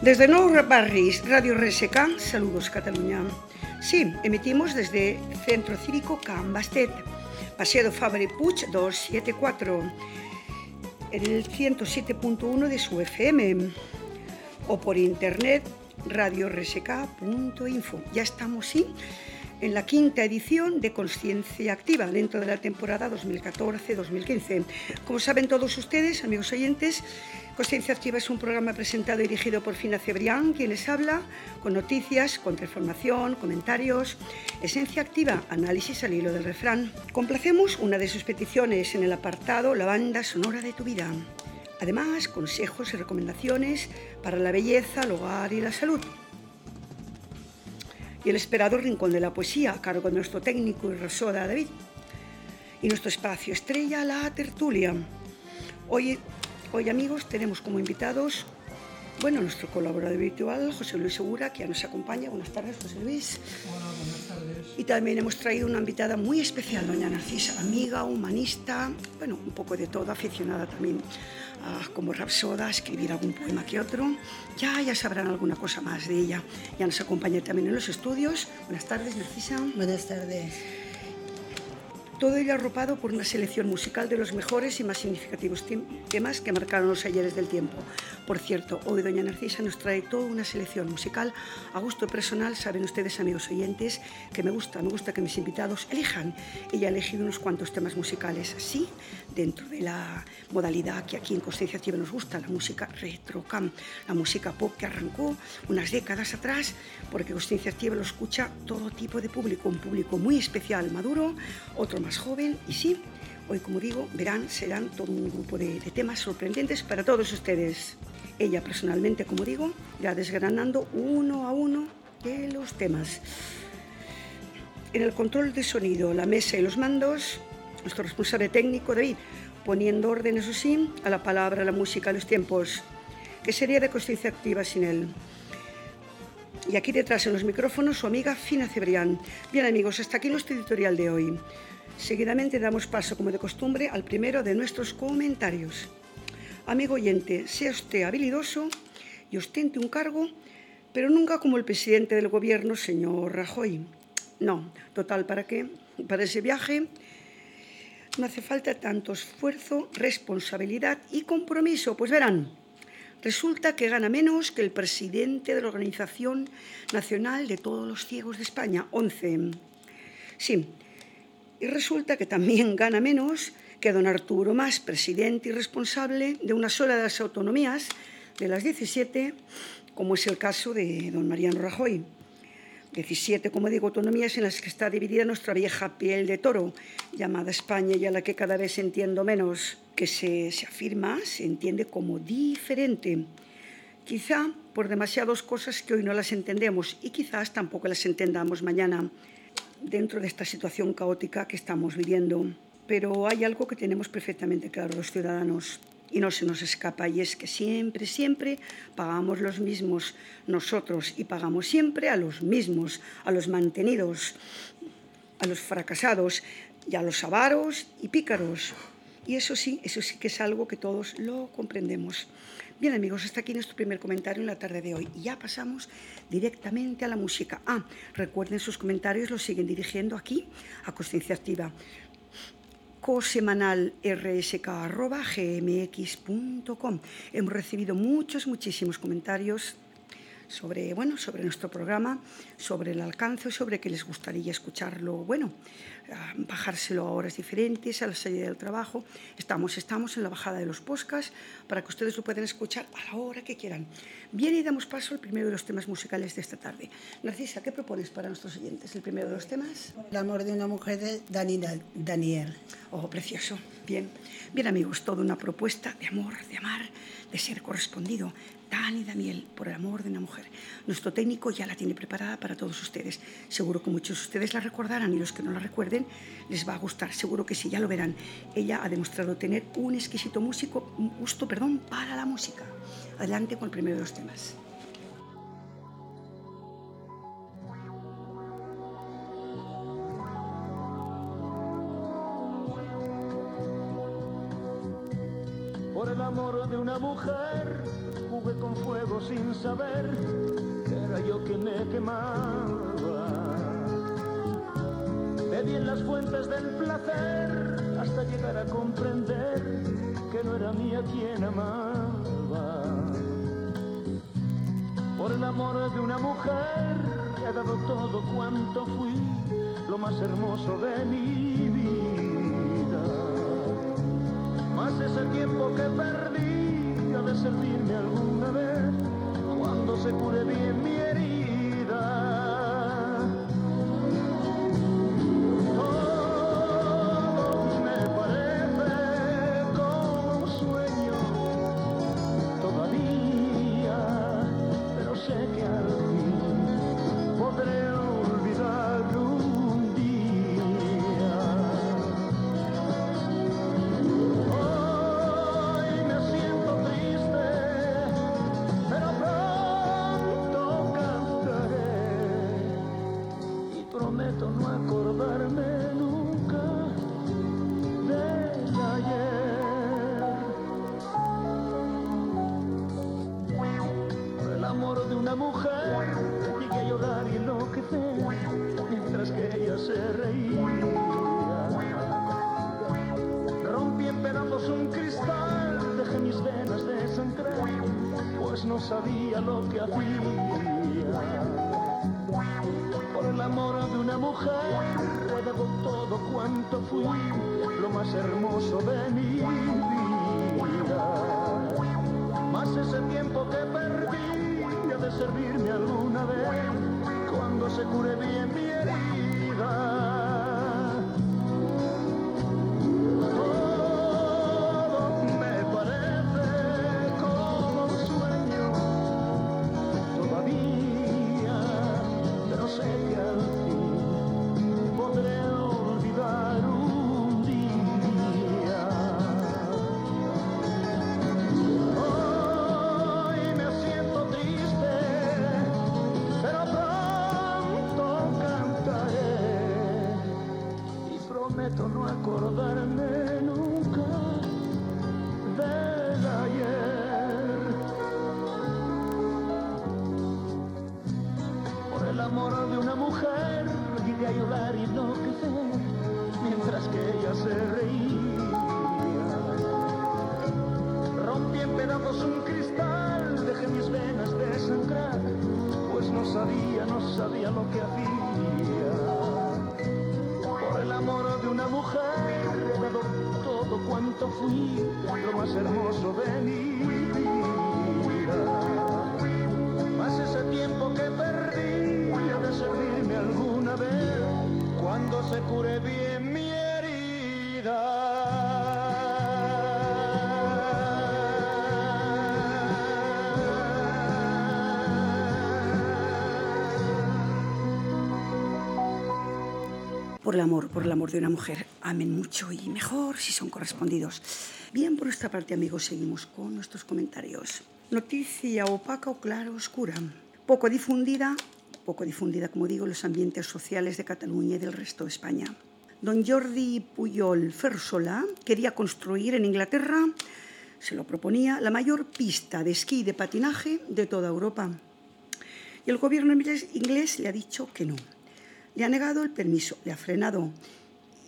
Desde Nou Barris, Radio RSK, saludos Cataluña. Sí, emitimos desde Centro Cívico Can Bastet, Paseo Fabre Puig 274, en el 107.1 de su FM, o por internet radiorsk.info. Ya estamos, sí, en la quinta edición de Conciencia Activa dentro de la temporada 2014-2015. Como saben todos ustedes, amigos oyentes, Conciencia Activa es un programa presentado y dirigido por Fina Cebrián, quien les habla, con noticias, contrainformación, comentarios, esencia activa, análisis al hilo del refrán. Complacemos una de sus peticiones en el apartado La banda sonora de tu vida. Además, consejos y recomendaciones para la belleza, el hogar y la salud y el esperado Rincón de la Poesía, a cargo de nuestro técnico y Rosoda David. Y nuestro espacio estrella, la tertulia. Hoy, hoy, amigos, tenemos como invitados, bueno, nuestro colaborador habitual, José Luis Segura, que ya nos acompaña. Buenas tardes, José Luis. Hola, buenas tardes. Y también hemos traído una invitada muy especial, doña Narcisa, amiga, humanista, bueno, un poco de todo, aficionada también a, como rapsoda, a escribir algún poema que otro. Ya, ya sabrán alguna cosa más de ella. Ya nos acompaña también en los estudios. Buenas tardes, Narcisa. Buenas tardes. Todo ello arropado por una selección musical de los mejores y más significativos temas que marcaron los ayeres del tiempo. Por cierto, hoy Doña Narcisa nos trae toda una selección musical a gusto personal. Saben ustedes, amigos oyentes, que me gusta, me gusta que mis invitados elijan. Ella ha elegido unos cuantos temas musicales así, dentro de la modalidad que aquí en Conciencia Activa nos gusta, la música retrocam, la música pop que arrancó unas décadas atrás, porque Conciencia Activa lo escucha todo tipo de público, un público muy especial, maduro, otro más joven y sí, hoy como digo, verán, serán todo un grupo de, de, temas sorprendentes para todos ustedes. Ella personalmente, como digo, ya desgranando uno a uno de los temas. En el control de sonido, la mesa y los mandos, nuestro responsable técnico David, poniendo orden, eso sí, a la palabra, a la música, a los tiempos. que sería de conciencia activa sin él? Y aquí detrás en los micrófonos su amiga Fina Cebrián. Bien amigos, hasta aquí nuestro editorial de hoy. Seguidamente damos paso, como de costumbre, al primero de nuestros comentarios. Amigo oyente, sea usted habilidoso y ostente un cargo, pero nunca como el presidente del gobierno, señor Rajoy. No, total, ¿para qué? Para ese viaje no hace falta tanto esfuerzo, responsabilidad y compromiso. Pues verán, resulta que gana menos que el presidente de la Organización Nacional de Todos los Ciegos de España, 11. Sí, y resulta que también gana menos que don Arturo Más, presidente y responsable de una sola de las autonomías, de las 17, como es el caso de don Mariano Rajoy. 17, como digo, autonomías en las que está dividida nuestra vieja piel de toro, llamada España y a la que cada vez entiendo menos, que se, se afirma, se entiende como diferente. Quizá por demasiadas cosas que hoy no las entendemos y quizás tampoco las entendamos mañana dentro de esta situación caótica que estamos viviendo. Pero hay algo que tenemos perfectamente claro los ciudadanos y no se nos escapa y es que siempre, siempre pagamos los mismos nosotros y pagamos siempre a los mismos, a los mantenidos, a los fracasados y a los avaros y pícaros. Y eso sí, eso sí que es algo que todos lo comprendemos. Bien amigos, hasta aquí nuestro primer comentario en la tarde de hoy. Y ya pasamos directamente a la música. Ah, recuerden sus comentarios, los siguen dirigiendo aquí a Consciencia Activa cosemanal rsk.gmx.com. Hemos recibido muchos, muchísimos comentarios sobre, bueno, sobre nuestro programa, sobre el alcance, sobre que les gustaría escucharlo, bueno, bajárselo a horas diferentes, a la salida del trabajo. Estamos, estamos en la bajada de los podcasts para que ustedes lo puedan escuchar a la hora que quieran. Bien, y damos paso al primero de los temas musicales de esta tarde. Narcisa, ¿qué propones para nuestros oyentes? ¿El primero de los temas? El amor de una mujer de Dani Daniel. Oh, precioso. Bien. Bien, amigos, toda una propuesta de amor, de amar, de ser correspondido. Dani Daniel, por el amor de una mujer. Nuestro técnico ya la tiene preparada para todos ustedes. Seguro que muchos de ustedes la recordarán y los que no la recuerden les va a gustar. Seguro que sí, ya lo verán. Ella ha demostrado tener un exquisito músico, gusto, perdón, para la música. Adelante con el primero de los temas. Por el amor de una mujer jugué con fuego sin saber que era yo quien me quemaba. Bebí en las fuentes del placer hasta llegar a comprender que no era mía quien amaba. Por el amor de una mujer he dado todo cuanto fui, lo más hermoso de mi vida. Más ese tiempo que perdí de servirme alguna vez cuando se cure bien mi herida. Por el amor, por el amor de una mujer. Amen mucho y mejor si son correspondidos. Bien, por nuestra parte, amigos, seguimos con nuestros comentarios. Noticia opaca o clara oscura. Poco difundida, poco difundida, como digo, en los ambientes sociales de Cataluña y del resto de España. Don Jordi Puyol Fersola quería construir en Inglaterra, se lo proponía, la mayor pista de esquí y de patinaje de toda Europa. Y el gobierno inglés le ha dicho que no. Le ha negado el permiso, le ha frenado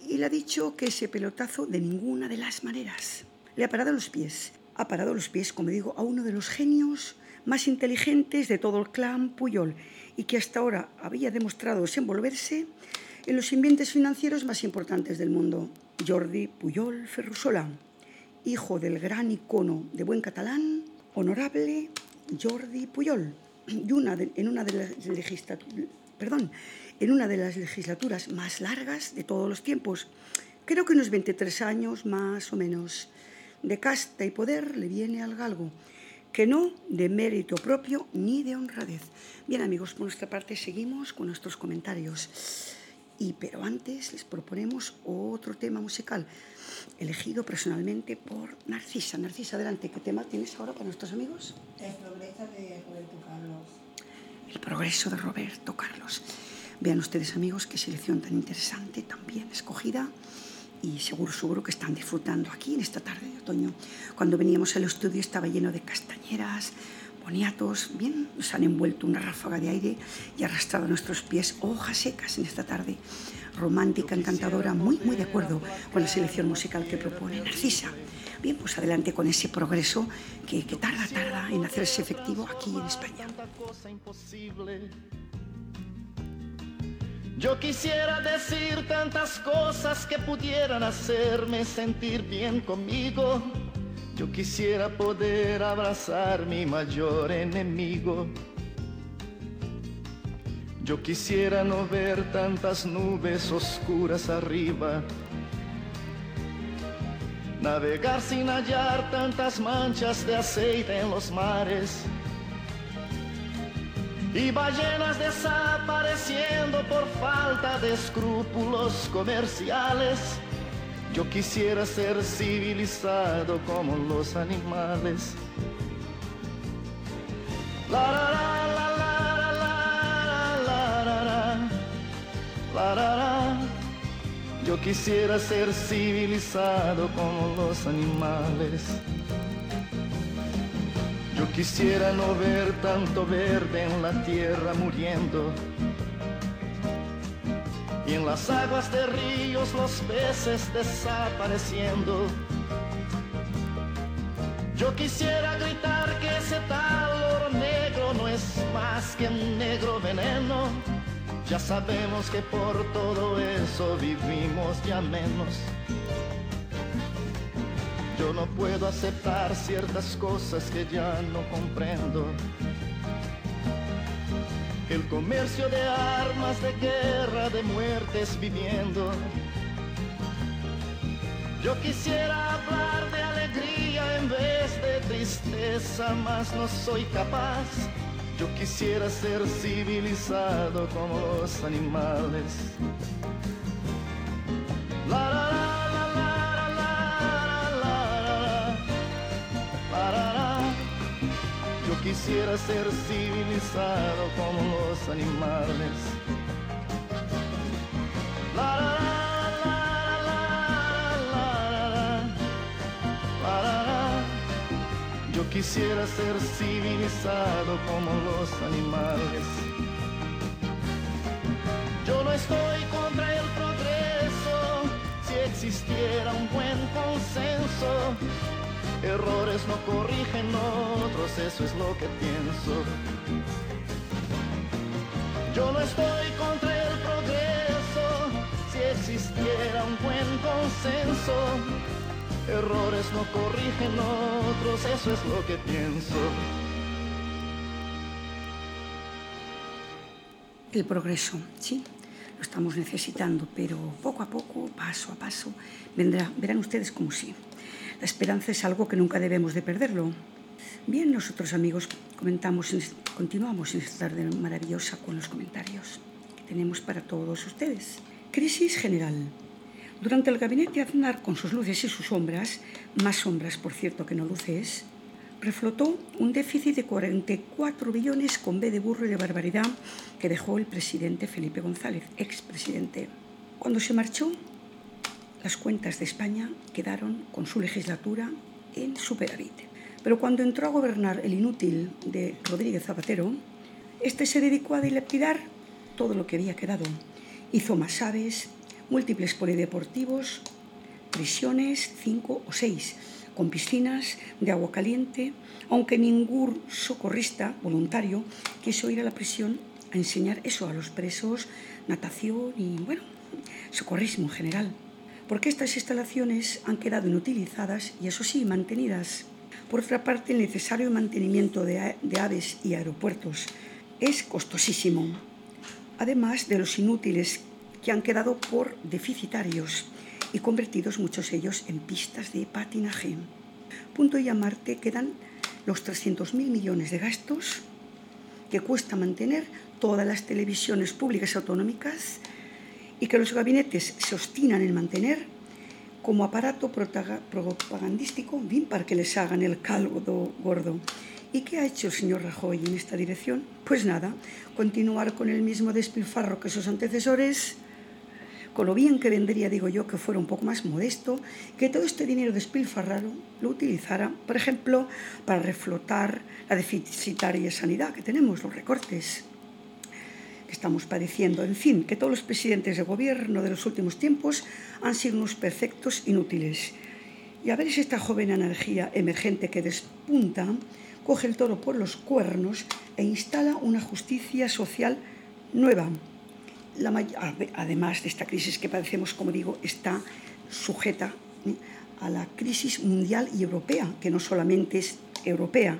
y le ha dicho que ese pelotazo de ninguna de las maneras. Le ha parado los pies. Ha parado los pies, como digo, a uno de los genios más inteligentes de todo el clan Puyol y que hasta ahora había demostrado desenvolverse en los ambientes financieros más importantes del mundo. Jordi Puyol Ferrusola, hijo del gran icono de buen catalán, honorable Jordi Puyol, y una de, en, una de las legislaturas, perdón, en una de las legislaturas más largas de todos los tiempos. Creo que unos 23 años más o menos. De casta y poder le viene al galgo, que no de mérito propio ni de honradez. Bien amigos, por nuestra parte seguimos con nuestros comentarios. Y pero antes les proponemos otro tema musical elegido personalmente por Narcisa. Narcisa, adelante, ¿qué tema tienes ahora para nuestros amigos? El progreso de Roberto Carlos. El progreso de Roberto Carlos. Vean ustedes, amigos, qué selección tan interesante, tan bien escogida. y seguro, seguro que están disfrutando aquí en esta tarde de otoño. Cuando veníamos al estudio estaba lleno de castañeras, boniatos, bien, nos han envuelto una ráfaga de aire y arrastrado a nuestros pies hojas secas en esta tarde. Romántica, encantadora, muy, muy de acuerdo con la selección musical que propone Narcisa. Bien, pues adelante con ese progreso que, que tarda, tarda en hacerse efectivo aquí en España. Yo quisiera decir tantas cosas que pudieran hacerme sentir bien conmigo. Yo quisiera poder abrazar mi mayor enemigo. Yo quisiera no ver tantas nubes oscuras arriba. Navegar sin hallar tantas manchas de aceite en los mares y ballenas desapareciendo falta de escrúpulos comerciales. Yo quisiera ser civilizado como los animales. La la la la la la la Yo quisiera ser civilizado como los animales. Yo quisiera no ver tanto verde en la tierra muriendo. Y en las aguas de ríos los peces desapareciendo. Yo quisiera gritar que ese tal oro negro no es más que un negro veneno. Ya sabemos que por todo eso vivimos ya menos. Yo no puedo aceptar ciertas cosas que ya no comprendo. El comercio de armas, de guerra, de muertes viviendo. Yo quisiera hablar de alegría en vez de tristeza, mas no soy capaz. Yo quisiera ser civilizado como los animales. La, la, la. Quisiera ser civilizado como los animales. La, la, la. Yo quisiera ser civilizado como los animales. Yo no estoy contra el progreso, si existiera un buen consenso Errores no corrigen otros, eso es lo que pienso. Yo no estoy contra el progreso si existiera un buen consenso. Errores no corrigen otros, eso es lo que pienso. El progreso, sí, lo estamos necesitando, pero poco a poco, paso a paso, vendrá. Verán ustedes como sí. La esperanza es algo que nunca debemos de perderlo. Bien, nosotros amigos comentamos, continuamos en esta tarde maravillosa con los comentarios que tenemos para todos ustedes. Crisis general. Durante el gabinete Aznar, con sus luces y sus sombras, más sombras por cierto que no luces, reflotó un déficit de 44 billones con B de burro y de barbaridad que dejó el presidente Felipe González, expresidente. Cuando se marchó, las cuentas de España quedaron con su legislatura en superávit. Pero cuando entró a gobernar el inútil de Rodríguez Zapatero, este se dedicó a dilapidar todo lo que había quedado. Hizo más aves, múltiples polideportivos, prisiones, cinco o seis, con piscinas de agua caliente, aunque ningún socorrista voluntario quiso ir a la prisión a enseñar eso a los presos, natación y, bueno, socorrismo en general porque estas instalaciones han quedado inutilizadas y, eso sí, mantenidas. Por otra parte, el necesario mantenimiento de, de aves y aeropuertos es costosísimo, además de los inútiles que han quedado por deficitarios y convertidos muchos ellos en pistas de patinaje. Punto y a Marte quedan los 300.000 millones de gastos que cuesta mantener todas las televisiones públicas autonómicas y que los gabinetes se obstinan en mantener como aparato propagandístico bien para que les hagan el caldo gordo. ¿Y qué ha hecho el señor Rajoy en esta dirección? Pues nada, continuar con el mismo despilfarro que sus antecesores, con lo bien que vendría, digo yo, que fuera un poco más modesto, que todo este dinero despilfarrado lo utilizara, por ejemplo, para reflotar la deficitaria sanidad que tenemos, los recortes estamos padeciendo. En fin, que todos los presidentes de gobierno de los últimos tiempos han sido unos perfectos inútiles. Y a ver si esta joven energía emergente que despunta coge el toro por los cuernos e instala una justicia social nueva además de esta crisis que padecemos, como digo, está sujeta a la crisis mundial y europea, que no solamente es europea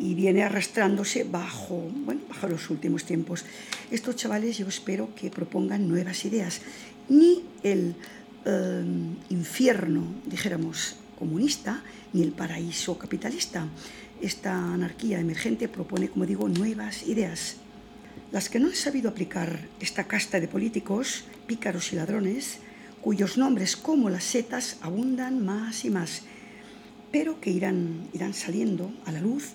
y viene arrastrándose bajo, bueno, bajo los últimos tiempos. Estos chavales yo espero que propongan nuevas ideas. Ni el eh, infierno, dijéramos, comunista, ni el paraíso capitalista. Esta anarquía emergente propone, como digo, nuevas ideas. Las que no han sabido aplicar esta casta de políticos, pícaros y ladrones, cuyos nombres como las setas abundan más y más, pero que irán, irán saliendo a la luz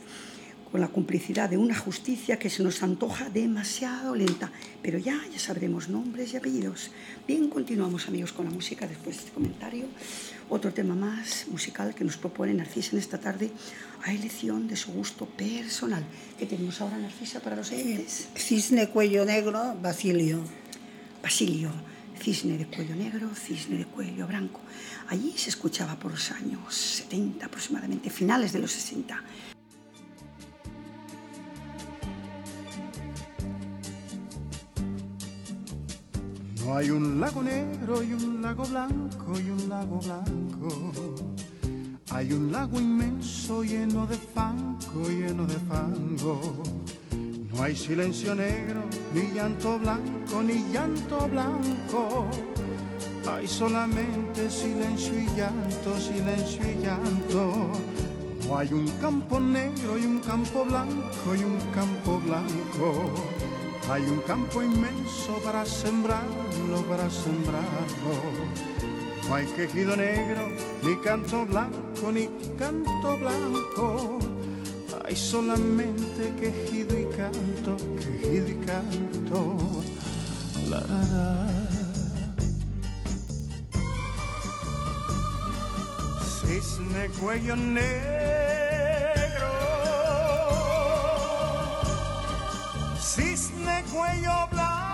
con la complicidad de una justicia que se nos antoja demasiado lenta. Pero ya, ya sabremos nombres y apellidos. Bien, continuamos amigos con la música después de este comentario. Otro tema más musical que nos propone Narcisa en esta tarde a elección de su gusto personal. ¿Qué tenemos ahora, Narcisa, para los oyentes? Cisne cuello negro, Basilio. Basilio, cisne de cuello negro, cisne de cuello blanco. Allí se escuchaba por los años 70 aproximadamente, finales de los 60 No hay un lago negro y un lago blanco y un lago blanco. Hay un lago inmenso lleno de fango, lleno de fango. No hay silencio negro, ni llanto blanco, ni llanto blanco. Hay solamente silencio y llanto, silencio y llanto. No hay un campo negro y un campo blanco y un campo blanco. Hay un campo inmenso para sembrarlo, para sembrarlo. No hay quejido negro, ni canto blanco, ni canto blanco. Hay solamente quejido y canto, quejido y canto. Cisne cuello negro cisne cuello blanco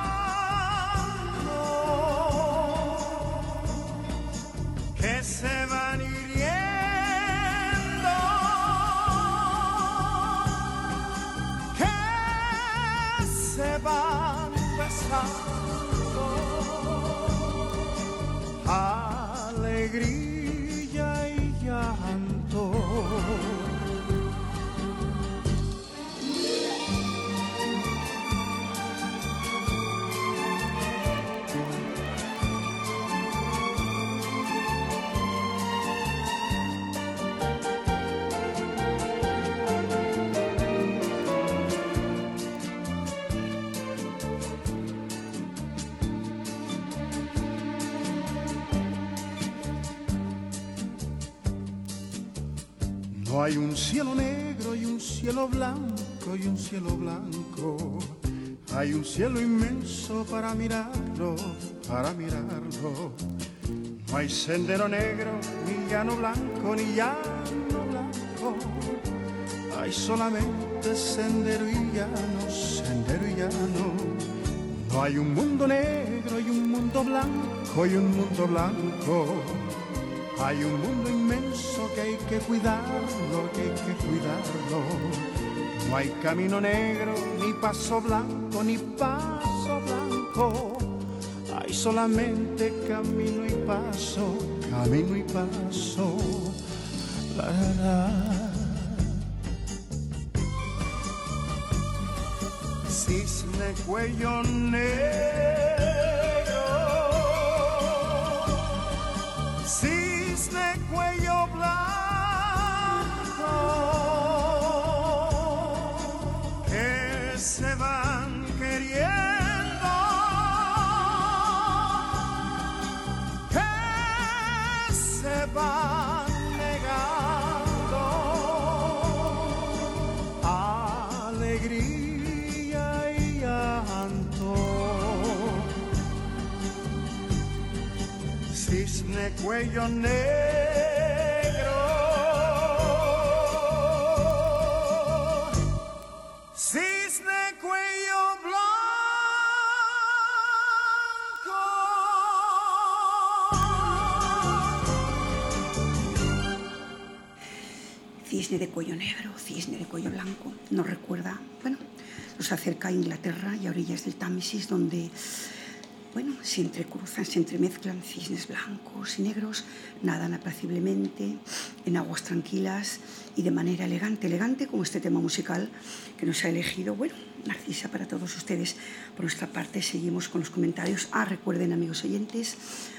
No hay un cielo negro y un cielo blanco y un cielo blanco. Hay un cielo inmenso para mirarlo, para mirarlo. No hay sendero negro, ni llano blanco, ni llano blanco. Hay solamente sendero y llano, sendero y llano. No hay un mundo negro y un mundo blanco y un mundo blanco. Hay un mundo inmenso que hay que cuidarlo, que hay que cuidarlo. No hay camino negro, ni paso blanco, ni paso blanco. Hay solamente camino y paso, camino y paso. La, la. Cisne cuello negro. Cuello negro. Cisne cuello blanco. Cisne de cuello negro, cisne de cuello blanco, nos recuerda, bueno, nos acerca a Inglaterra y a orillas del Támesis, donde bueno, se entrecruzan, se entremezclan cisnes blancos y negros, nadan apaciblemente en aguas tranquilas y de manera elegante, elegante como este tema musical que nos ha elegido, bueno, Narcisa para todos ustedes. Por nuestra parte seguimos con los comentarios. Ah, recuerden amigos oyentes,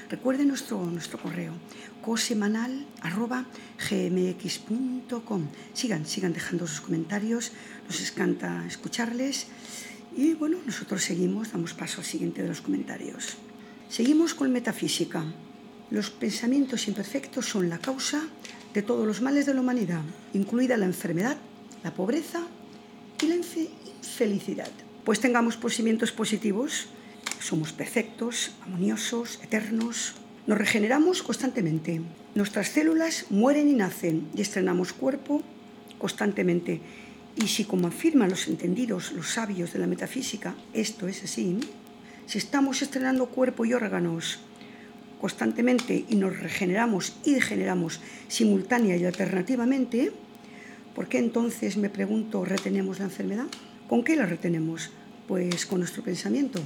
recuerden nuestro, nuestro correo cosemanal.gmx.com. Sigan, sigan dejando sus comentarios, nos encanta escucharles. Y bueno, nosotros seguimos, damos paso al siguiente de los comentarios. Seguimos con metafísica. Los pensamientos imperfectos son la causa de todos los males de la humanidad, incluida la enfermedad, la pobreza y la infelicidad. Pues tengamos pensamientos positivos, somos perfectos, armoniosos, eternos, nos regeneramos constantemente. Nuestras células mueren y nacen y estrenamos cuerpo constantemente y si, como afirman los entendidos, los sabios de la metafísica, esto es así, si estamos estrenando cuerpo y órganos constantemente y nos regeneramos y degeneramos simultánea y alternativamente, ¿por qué entonces, me pregunto, retenemos la enfermedad? ¿Con qué la retenemos? Pues con nuestro pensamiento.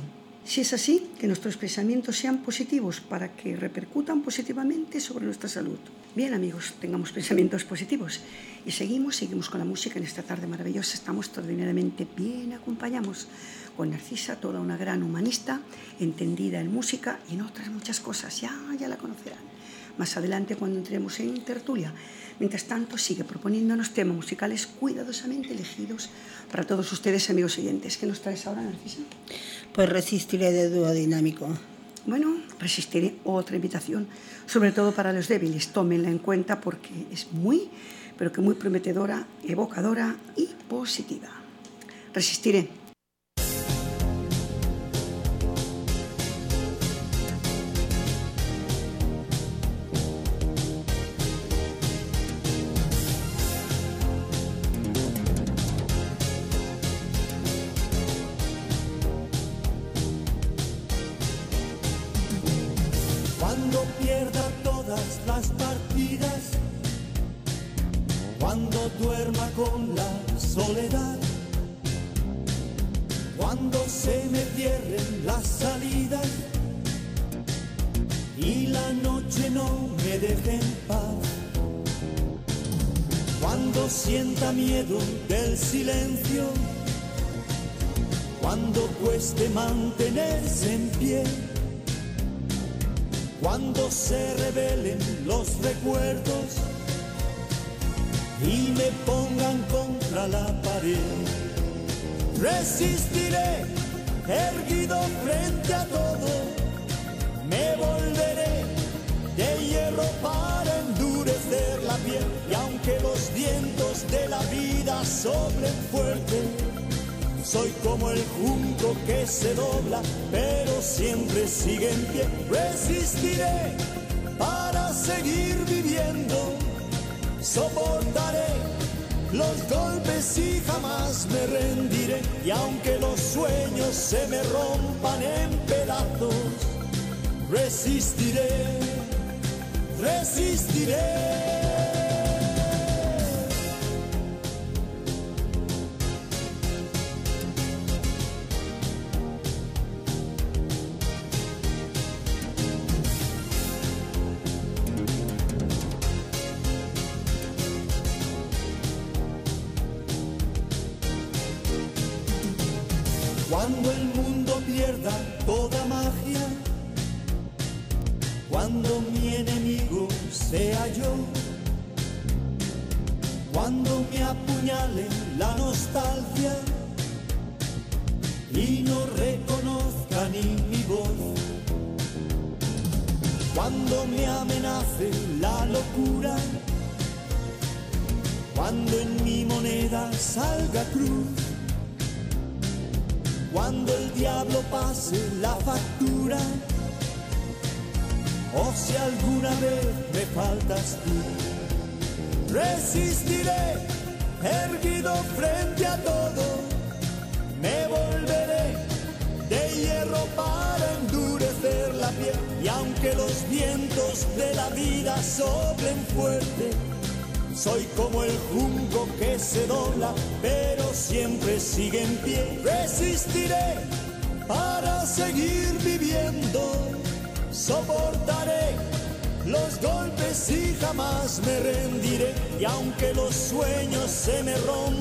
Si es así, que nuestros pensamientos sean positivos para que repercutan positivamente sobre nuestra salud. Bien amigos, tengamos pensamientos positivos. Y seguimos, seguimos con la música en esta tarde maravillosa. Estamos extraordinariamente bien, acompañamos con Narcisa, toda una gran humanista, entendida en música y en otras muchas cosas. Ya, ya la conocerán. Más adelante cuando entremos en tertulia. Mientras tanto, sigue proponiéndonos temas musicales cuidadosamente elegidos para todos ustedes, amigos oyentes. ¿Qué nos traes ahora, Narcisa? Pues resistiré de dúo dinámico. Bueno, resistiré otra invitación, sobre todo para los débiles. Tómenla en cuenta porque es muy, pero que muy prometedora, evocadora y positiva. Resistiré. Resistiré erguido frente a todo, me volveré de hierro para endurecer la piel y aunque los vientos de la vida soplen fuerte, soy como el junco que se dobla, pero siempre sigue en pie. Resistiré para seguir viviendo. Soportaré los golpes y jamás me rendiré. Y aunque los sueños se me rompan en pedazos, resistiré, resistiré. Se me rompan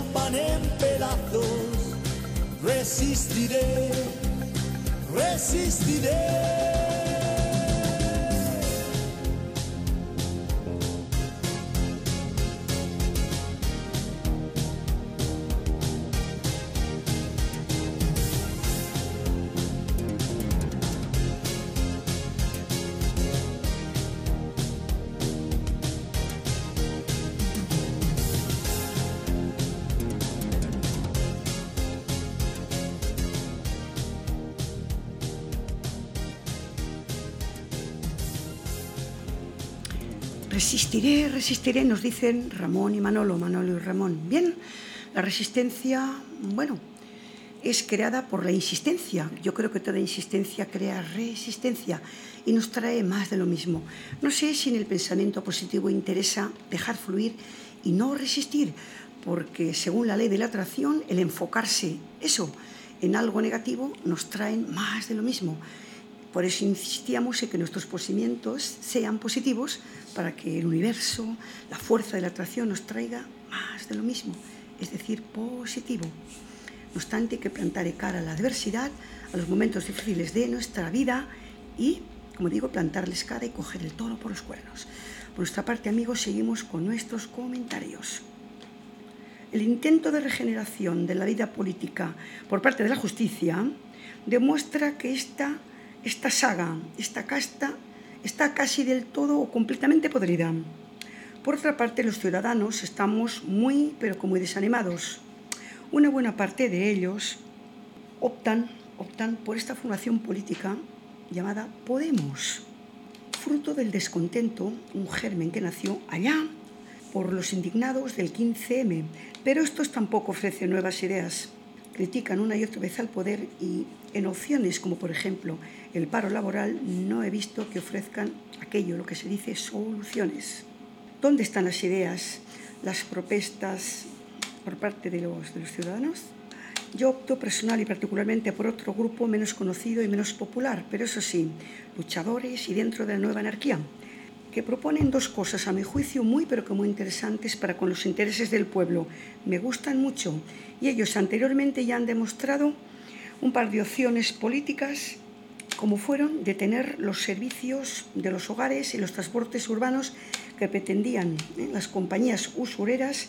Resistiré, resistiré, nos dicen Ramón y Manolo, Manolo y Ramón. Bien, la resistencia, bueno, es creada por la insistencia. Yo creo que toda insistencia crea resistencia y nos trae más de lo mismo. No sé si en el pensamiento positivo interesa dejar fluir y no resistir, porque según la ley de la atracción, el enfocarse eso en algo negativo nos trae más de lo mismo. Por eso insistíamos en que nuestros pensamientos sean positivos para que el universo, la fuerza de la atracción nos traiga más de lo mismo, es decir, positivo. No obstante, hay que plantar cara a la adversidad, a los momentos difíciles de nuestra vida y, como digo, plantarles cara y coger el toro por los cuernos. Por nuestra parte, amigos, seguimos con nuestros comentarios. El intento de regeneración de la vida política por parte de la justicia demuestra que esta, esta saga, esta casta, está casi del todo o completamente podrida. Por otra parte, los ciudadanos estamos muy, pero muy desanimados. Una buena parte de ellos optan, optan por esta formación política llamada Podemos, fruto del descontento, un germen que nació allá por los indignados del 15M. Pero estos tampoco ofrecen nuevas ideas. Critican una y otra vez al poder y en opciones como por ejemplo el paro laboral no he visto que ofrezcan aquello, lo que se dice soluciones. ¿Dónde están las ideas, las propuestas por parte de los, ciudadanos? Yo opto personal y particularmente por otro grupo menos conocido y menos popular, pero eso sí, luchadores y dentro de la nueva anarquía, que proponen dos cosas, a mi juicio, muy pero que muy interesantes para con los intereses del pueblo. Me gustan mucho y ellos anteriormente ya han demostrado un par de opciones políticas como fueron detener los servicios de los hogares y los transportes urbanos que pretendían ¿eh? las compañías usureras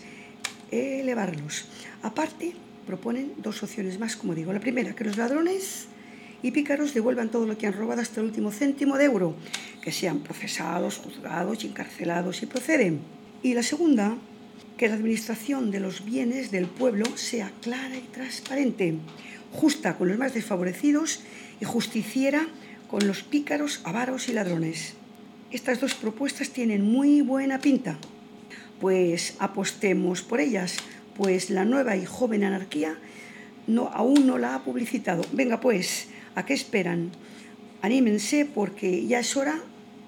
elevarlos. Aparte, proponen dos opciones más, como digo. La primera, que los ladrones y pícaros devuelvan todo lo que han robado hasta el último céntimo de euro, que sean procesados, juzgados y encarcelados y proceden. Y la segunda, que la administración de los bienes del pueblo sea clara y transparente, justa con los más desfavorecidos y justiciera con los pícaros, avaros y ladrones. Estas dos propuestas tienen muy buena pinta. Pues apostemos por ellas, pues la nueva y joven anarquía no, aún no la ha publicitado. Venga pues, ¿a qué esperan? Anímense porque ya es hora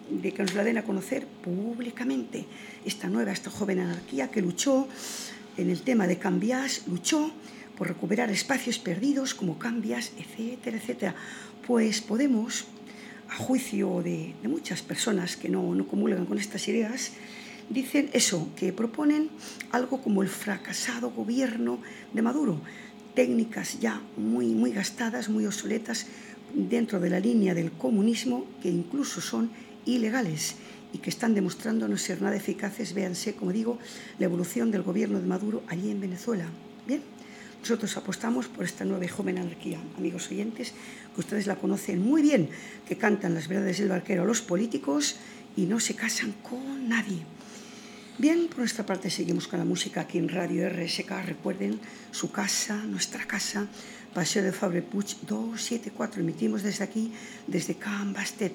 de que nos la den a conocer públicamente. Esta nueva, esta joven anarquía que luchó en el tema de Cambias, luchó por recuperar espacios perdidos como Cambias, etcétera, etcétera. Pues Podemos, a juicio de, muchas personas que no, no comulgan con estas ideas, dicen eso, que proponen algo como el fracasado gobierno de Maduro, técnicas ya muy, muy gastadas, muy obsoletas dentro de la línea del comunismo, que incluso son ilegales y que están demostrando no ser nada eficaces. Véanse, como digo, la evolución del gobierno de Maduro allí en Venezuela. Bien. Nosotros apostamos por esta nueva joven anarquía, amigos oyentes, que ustedes la conocen muy bien, que cantan las verdades del barquero a los políticos y no se casan con nadie. Bien, por nuestra parte seguimos con la música aquí en Radio RSK. Recuerden su casa, nuestra casa, Paseo de Fabre Puig 274. Emitimos desde aquí, desde Can Bastet.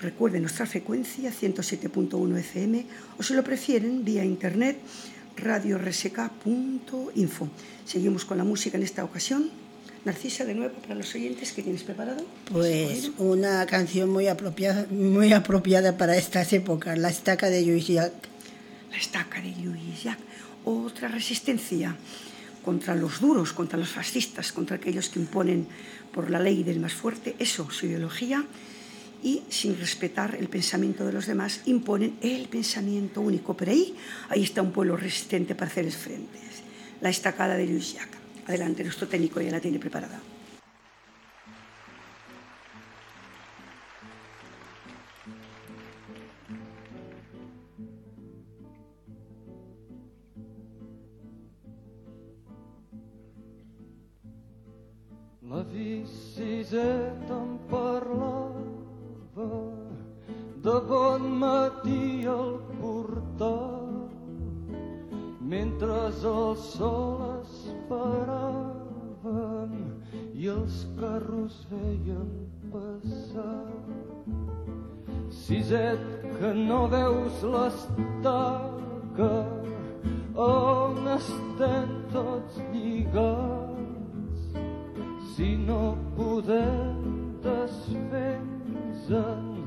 Recuerden nuestra frecuencia 107.1 FM o si lo prefieren vía internet radioreseca.info. Seguimos con la música en esta ocasión. Narcisa, de nuevo, para los oyentes, ¿qué tienes preparado? Pues una canción muy apropiada, muy apropiada para estas épocas, La estaca de Lluís. La estaca de Lluís. Otra resistencia contra los duros, contra los fascistas, contra aquellos que imponen por la ley del más fuerte, eso, su ideología, y sin respetar el pensamiento de los demás imponen el pensamiento único. Pero ahí, ahí está un pueblo resistente para hacer frente. La estacada de Luis Jacques. Adelante, nuestro técnico ya la tiene preparada. La visita em parlava de bon matí al portal mentre el sol esperaven i els carros veien passar. Siset, que no veus l'estaca on estem tots lligats si no podem desfer-nos-en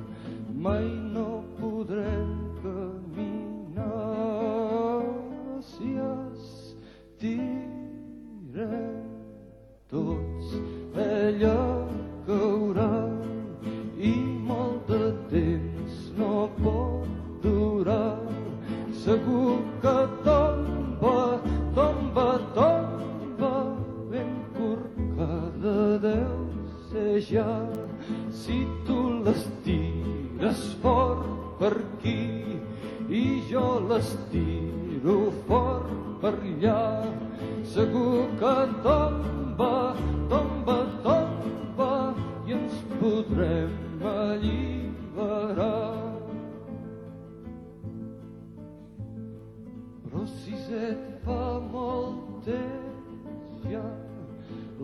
mai no podrem caminar. Si estirem tots ella caurà i molt de temps no pot durar. Segur que tomba, tomba, tomba ben corcada deu ser ja si tu l'estires fort per aquí i jo l'estiro fort per allà segur que tomba, tomba, tomba i ens podrem alliberar. Si et fa molt temps ja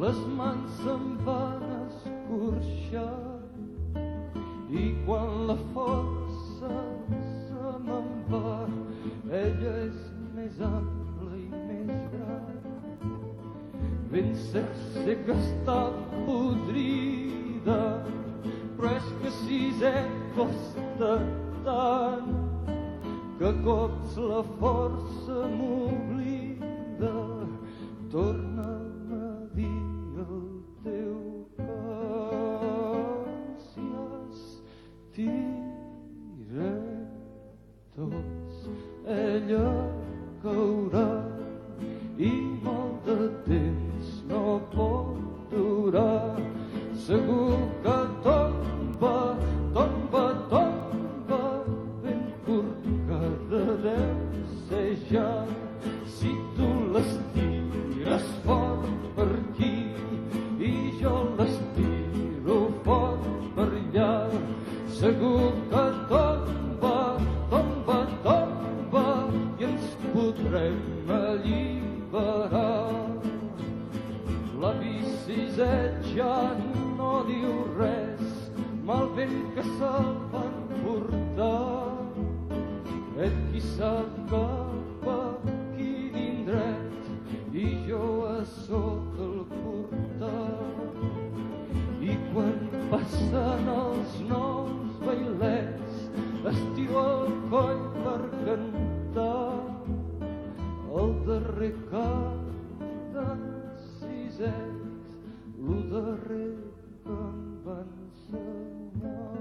les mans se'm van escorxar i quan la força se me'n va ella és més ampla i més gran ben cert sé que està podrida però és que sisè costa tant que cops la força m'oblida torna'm tots ella caurà i molt de temps no pot durar. Segur que tomba, tomba, tomba ben corcada deu ser ja. Si tu l'estires fort per aquí i jo l'estiro fort per allà segur que tomba, tomba i ens podrem alliberar la biciset ja no diu res mal vent que se'l van portar et qui sap cap aquí i jo a sota el portal i quan passen els nous bailets estiro el coll per cantar el darrer cap d'en Siset, lo darrer que em va ensenyar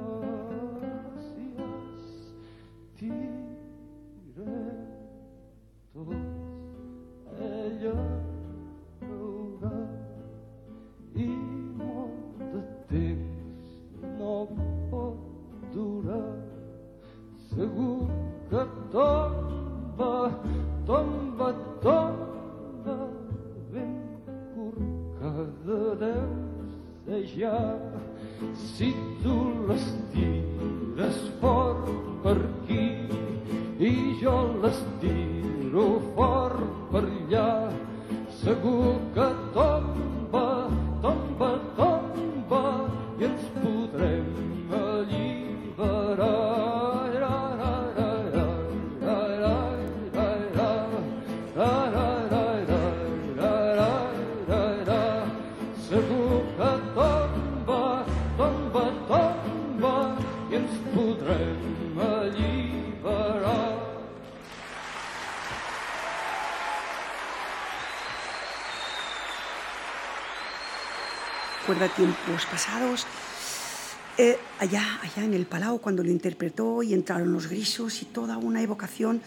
segur que tomba, tomba, tomba ben corcada deu ser ja si tu l'estires fort per aquí i jo l'estiro fort per allà segur que tomba, tomba, recuerda tiempos pasados, eh, allá, allá en el Palau, cuando lo interpretó y entraron los grisos y toda una evocación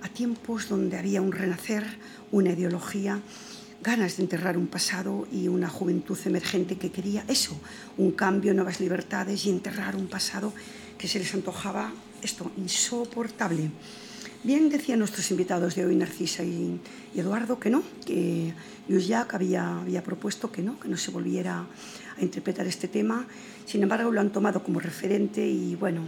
a tiempos donde había un renacer, una ideología, ganas de enterrar un pasado y una juventud emergente que quería eso, un cambio, nuevas libertades y enterrar un pasado que se les antojaba esto insoportable. Bien decían nuestros invitados de hoy, Narcisa y, Eduardo, que no, que Jacques había, había propuesto que no, que no se volviera a interpretar este tema. Sin embargo, lo han tomado como referente y bueno,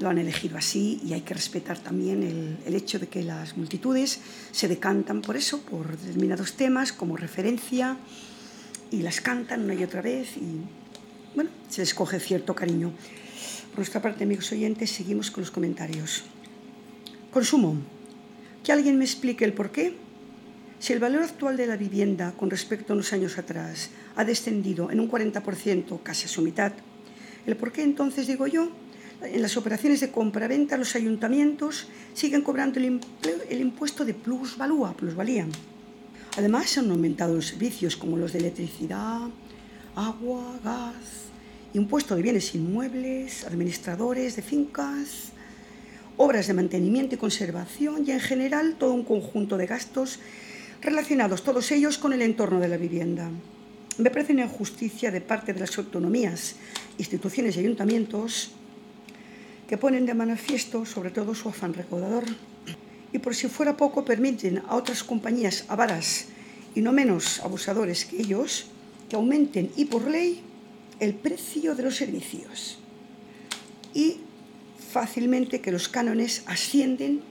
lo han elegido así y hay que respetar también el, el, hecho de que las multitudes se decantan por eso, por determinados temas como referencia y las cantan una y otra vez y bueno, se les coge cierto cariño. Por nuestra parte, amigos oyentes, seguimos con los comentarios. Consumo. Que alguien me explique el por qué. Si el valor actual de la vivienda con respecto a unos años atrás ha descendido en un 40%, casi a su mitad, el por qué entonces digo yo, en las operaciones de compra-venta los ayuntamientos siguen cobrando el, impuesto de plusvalúa, plusvalía. Además han aumentado los servicios como los de electricidad, agua, gas, impuesto de bienes inmuebles, administradores de fincas, obras de mantenimiento y conservación y en general todo un conjunto de gastos relacionados todos ellos con el entorno de la vivienda. Me parece una injusticia de parte de las autonomías, instituciones y ayuntamientos que ponen de manifiesto sobre todo su afán recaudador y por si fuera poco permiten a otras compañías avaras y no menos abusadores que ellos que aumenten y por ley el precio de los servicios y fácilmente que los cánones ascienden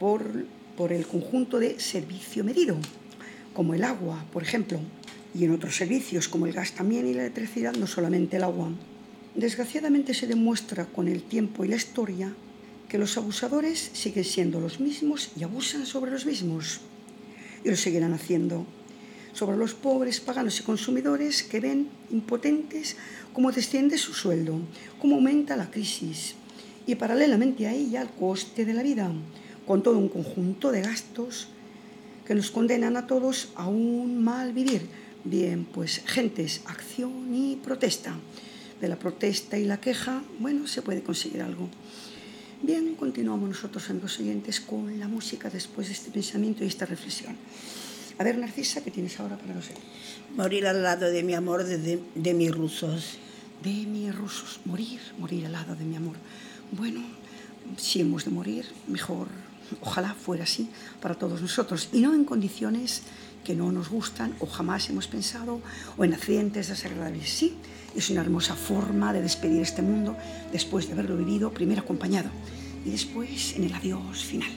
por, por el conjunto de servicio medido, como el agua, por ejemplo, y en otros servicios como el gas también y la electricidad, no solamente el agua. Desgraciadamente se demuestra con el tiempo y la historia que los abusadores siguen siendo los mismos y abusan sobre los mismos. Y lo seguirán haciendo sobre los pobres paganos y consumidores que ven impotentes cómo desciende su sueldo, cómo aumenta la crisis, y paralelamente a ella el coste de la vida, con todo un conjunto de gastos que nos condenan a todos a un mal vivir. Bien, pues gentes, acción y protesta. De la protesta y la queja, bueno, se puede conseguir algo. Bien, continuamos nosotros, amigos oyentes, con la música después de este pensamiento y esta reflexión. A ver, Narcisa, ¿qué tienes ahora para nosotros? Morir al lado de mi amor, de, de, de mis rusos. De mis rusos, morir, morir al lado de mi amor. Bueno, si hemos de morir, mejor, ojalá fuera así para todos nosotros y no en condiciones que no nos gustan o jamás hemos pensado o en accidentes desagradables. Sí, es una hermosa forma de despedir este mundo después de haberlo vivido primero acompañado y después en el adiós final.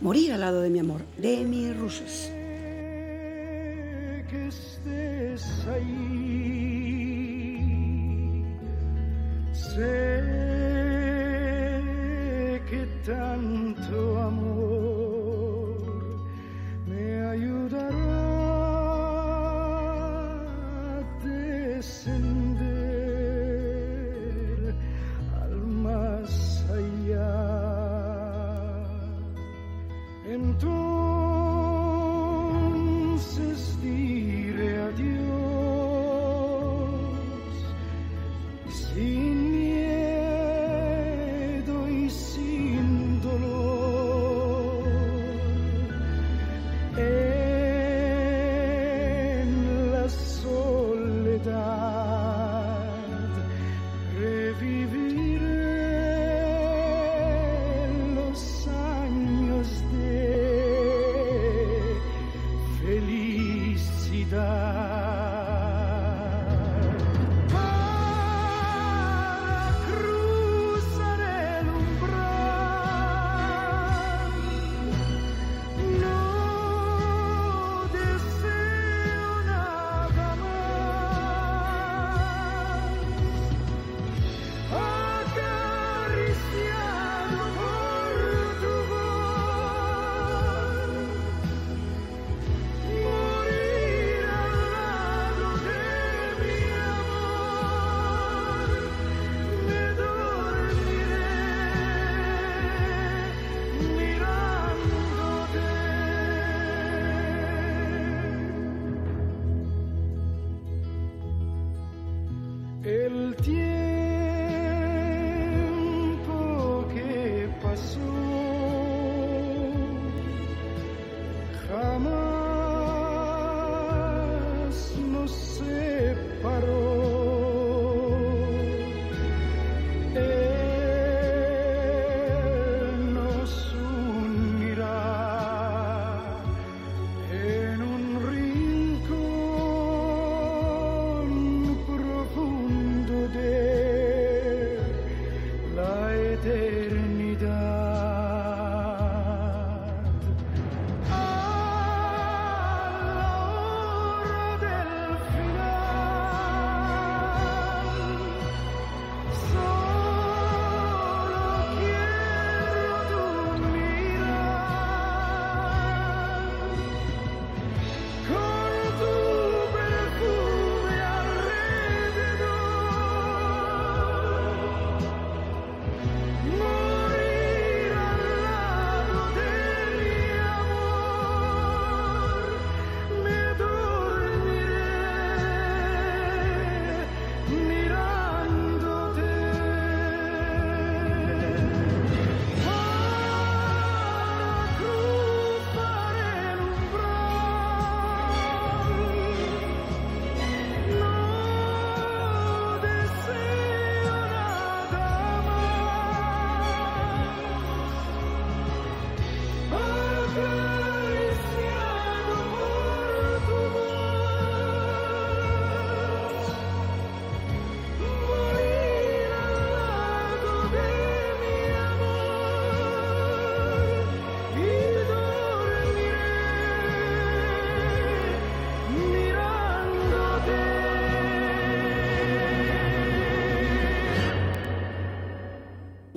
Morir al lado de mi amor, de mis rusos. que estés ahí. Tanto amor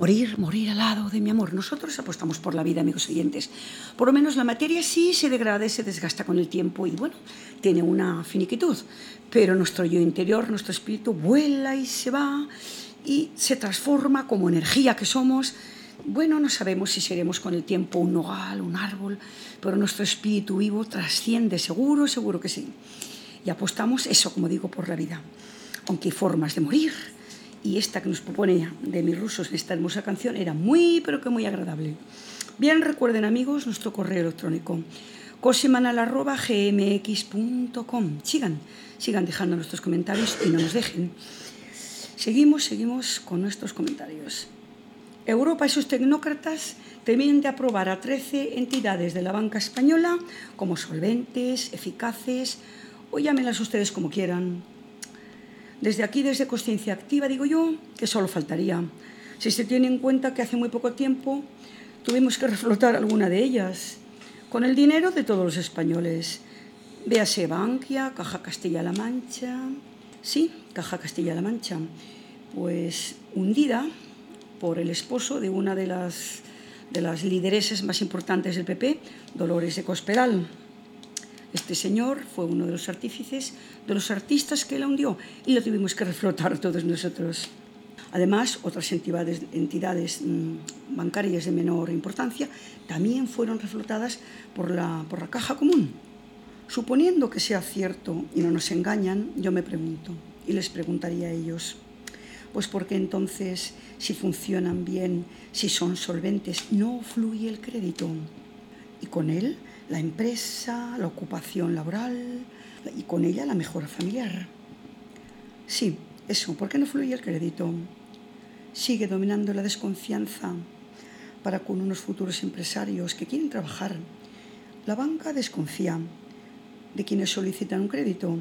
Morir, morir al lado de mi amor. Nosotros apostamos por la vida, amigos oyentes. Por lo menos la materia sí se degrada se desgasta con el tiempo y bueno, tiene una finiquitud. Pero nuestro yo interior, nuestro espíritu vuela y se va y se transforma como energía que somos. Bueno, no sabemos si seremos con el tiempo un nogal, un árbol, pero nuestro espíritu vivo trasciende, seguro, seguro que sí. Y apostamos eso, como digo, por la vida. Aunque hay formas de morir, y esta que nos propone de mis rusos esta hermosa canción era muy, pero que muy agradable. Bien, recuerden amigos nuestro correo electrónico cosemanal.gmx.com. Sigan, sigan dejando nuestros comentarios y no nos dejen. Seguimos, seguimos con nuestros comentarios. Europa y sus tecnócratas terminan de aprobar a 13 entidades de la banca española como solventes, eficaces, o llámenlas ustedes como quieran, desde aquí, desde Conciencia Activa, digo yo, que solo faltaría. Si se tiene en cuenta que hace muy poco tiempo tuvimos que reflotar alguna de ellas con el dinero de todos los españoles. Véase Bankia, Caja Castilla-La Mancha. Sí, Caja Castilla-La Mancha. Pues hundida por el esposo de una de las, de las lideresas más importantes del PP, Dolores de Cospedal. Este señor fue uno de los artífices, de los artistas que la hundió y lo tuvimos que reflotar todos nosotros. Además, otras entidades, entidades mmm, bancarias de menor importancia también fueron reflotadas por la, por la caja común. Suponiendo que sea cierto y no nos engañan, yo me pregunto y les preguntaría a ellos, pues porque entonces, si funcionan bien, si son solventes, no fluye el crédito y con él la empresa, la ocupación laboral y con ella la mejora familiar. Sí, eso, ¿por qué no fluye el crédito? Sigue dominando la desconfianza para con unos futuros empresarios que quieren trabajar. La banca desconfía de quienes solicitan un crédito,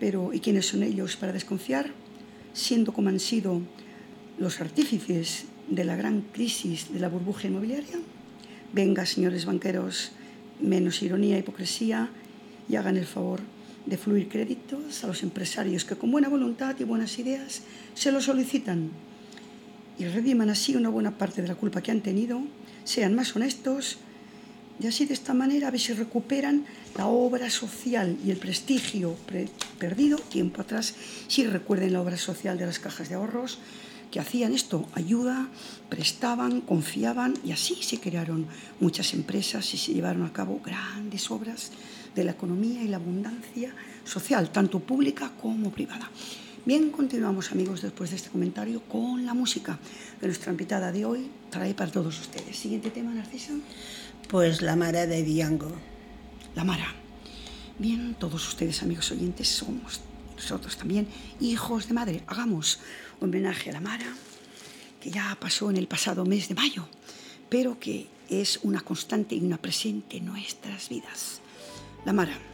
pero ¿y quiénes son ellos para desconfiar? Siendo como han sido los artífices de la gran crisis de la burbuja inmobiliaria. Venga, señores banqueros, menos ironía hipocresía y hagan el favor de fluir créditos a los empresarios que con buena voluntad y buenas ideas se lo solicitan y rediman así una buena parte de la culpa que han tenido, sean más honestos y así de esta manera a ver si recuperan la obra social y el prestigio perdido tiempo atrás, si recuerden la obra social de las cajas de ahorros, que hacían esto, ayuda, prestaban, confiaban y así se crearon muchas empresas y se llevaron a cabo grandes obras de la economía y la abundancia social, tanto pública como privada. Bien, continuamos amigos después de este comentario con la música que nuestra invitada de hoy trae para todos ustedes. Siguiente tema, Narcisa. Pues la Mara de Diango. La Mara. Bien, todos ustedes amigos oyentes somos nosotros también hijos de madre. Hagamos homenaje a la Mara, que ya pasó en el pasado mes de mayo, pero que es una constante y una presente en nuestras vidas. La Mara.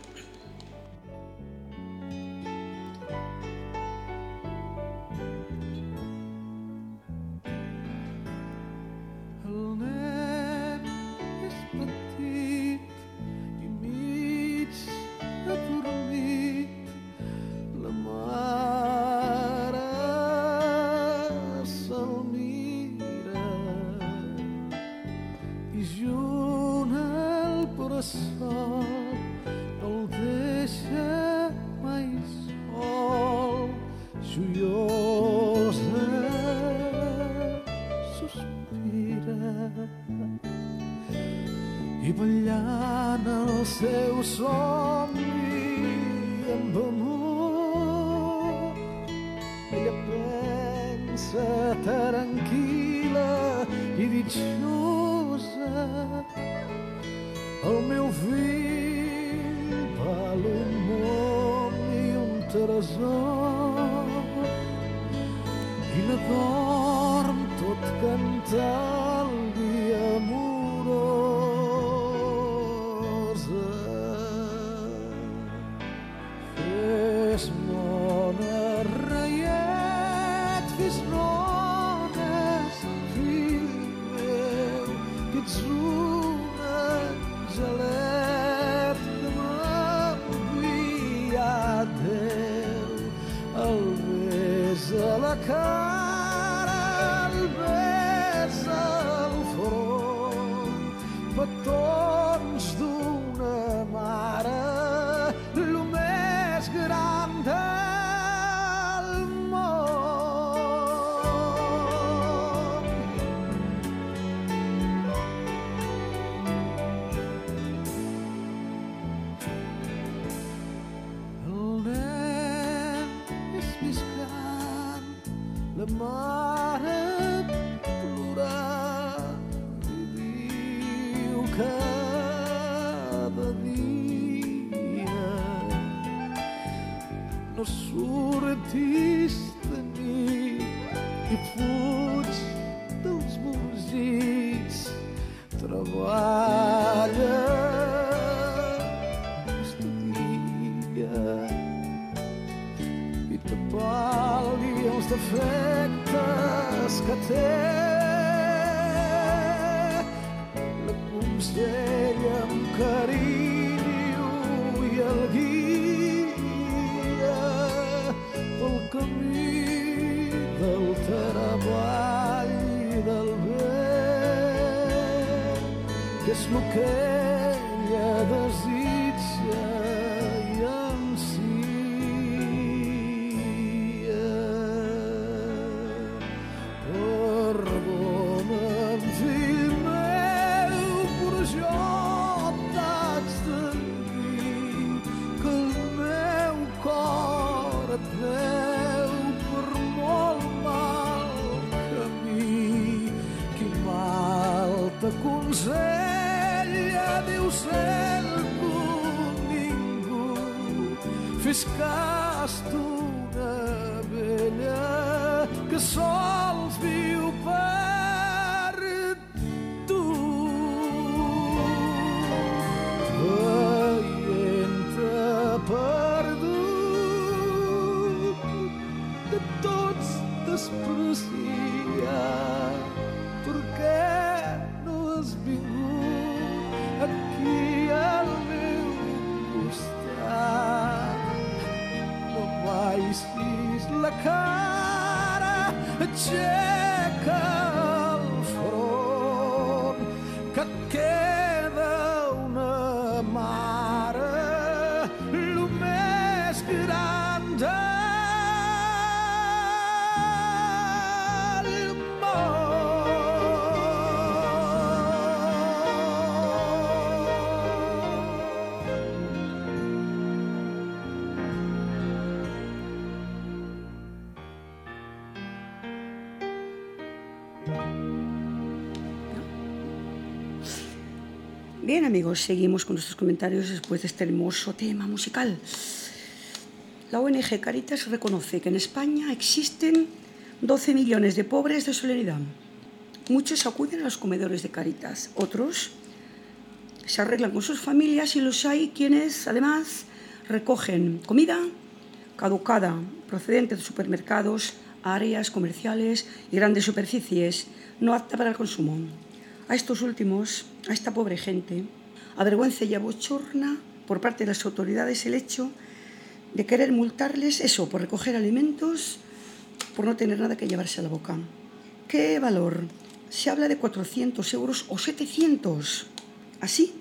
camí del treball i del bé, que és el que seguimos con nuestros comentarios después de este hermoso tema musical. La ONG Caritas reconoce que en España existen 12 millones de pobres de solidaridad. Muchos acuden a los comedores de Caritas, otros se arreglan con sus familias y los hay quienes además recogen comida caducada procedente de supermercados, áreas comerciales y grandes superficies, no apta para el consumo. A estos últimos, a esta pobre gente, avergüenza y abochorna por parte de las autoridades el hecho de querer multarles eso, por recoger alimentos, por no tener nada que llevarse a la boca. ¿Qué valor? Se habla de 400 euros o 700. Así,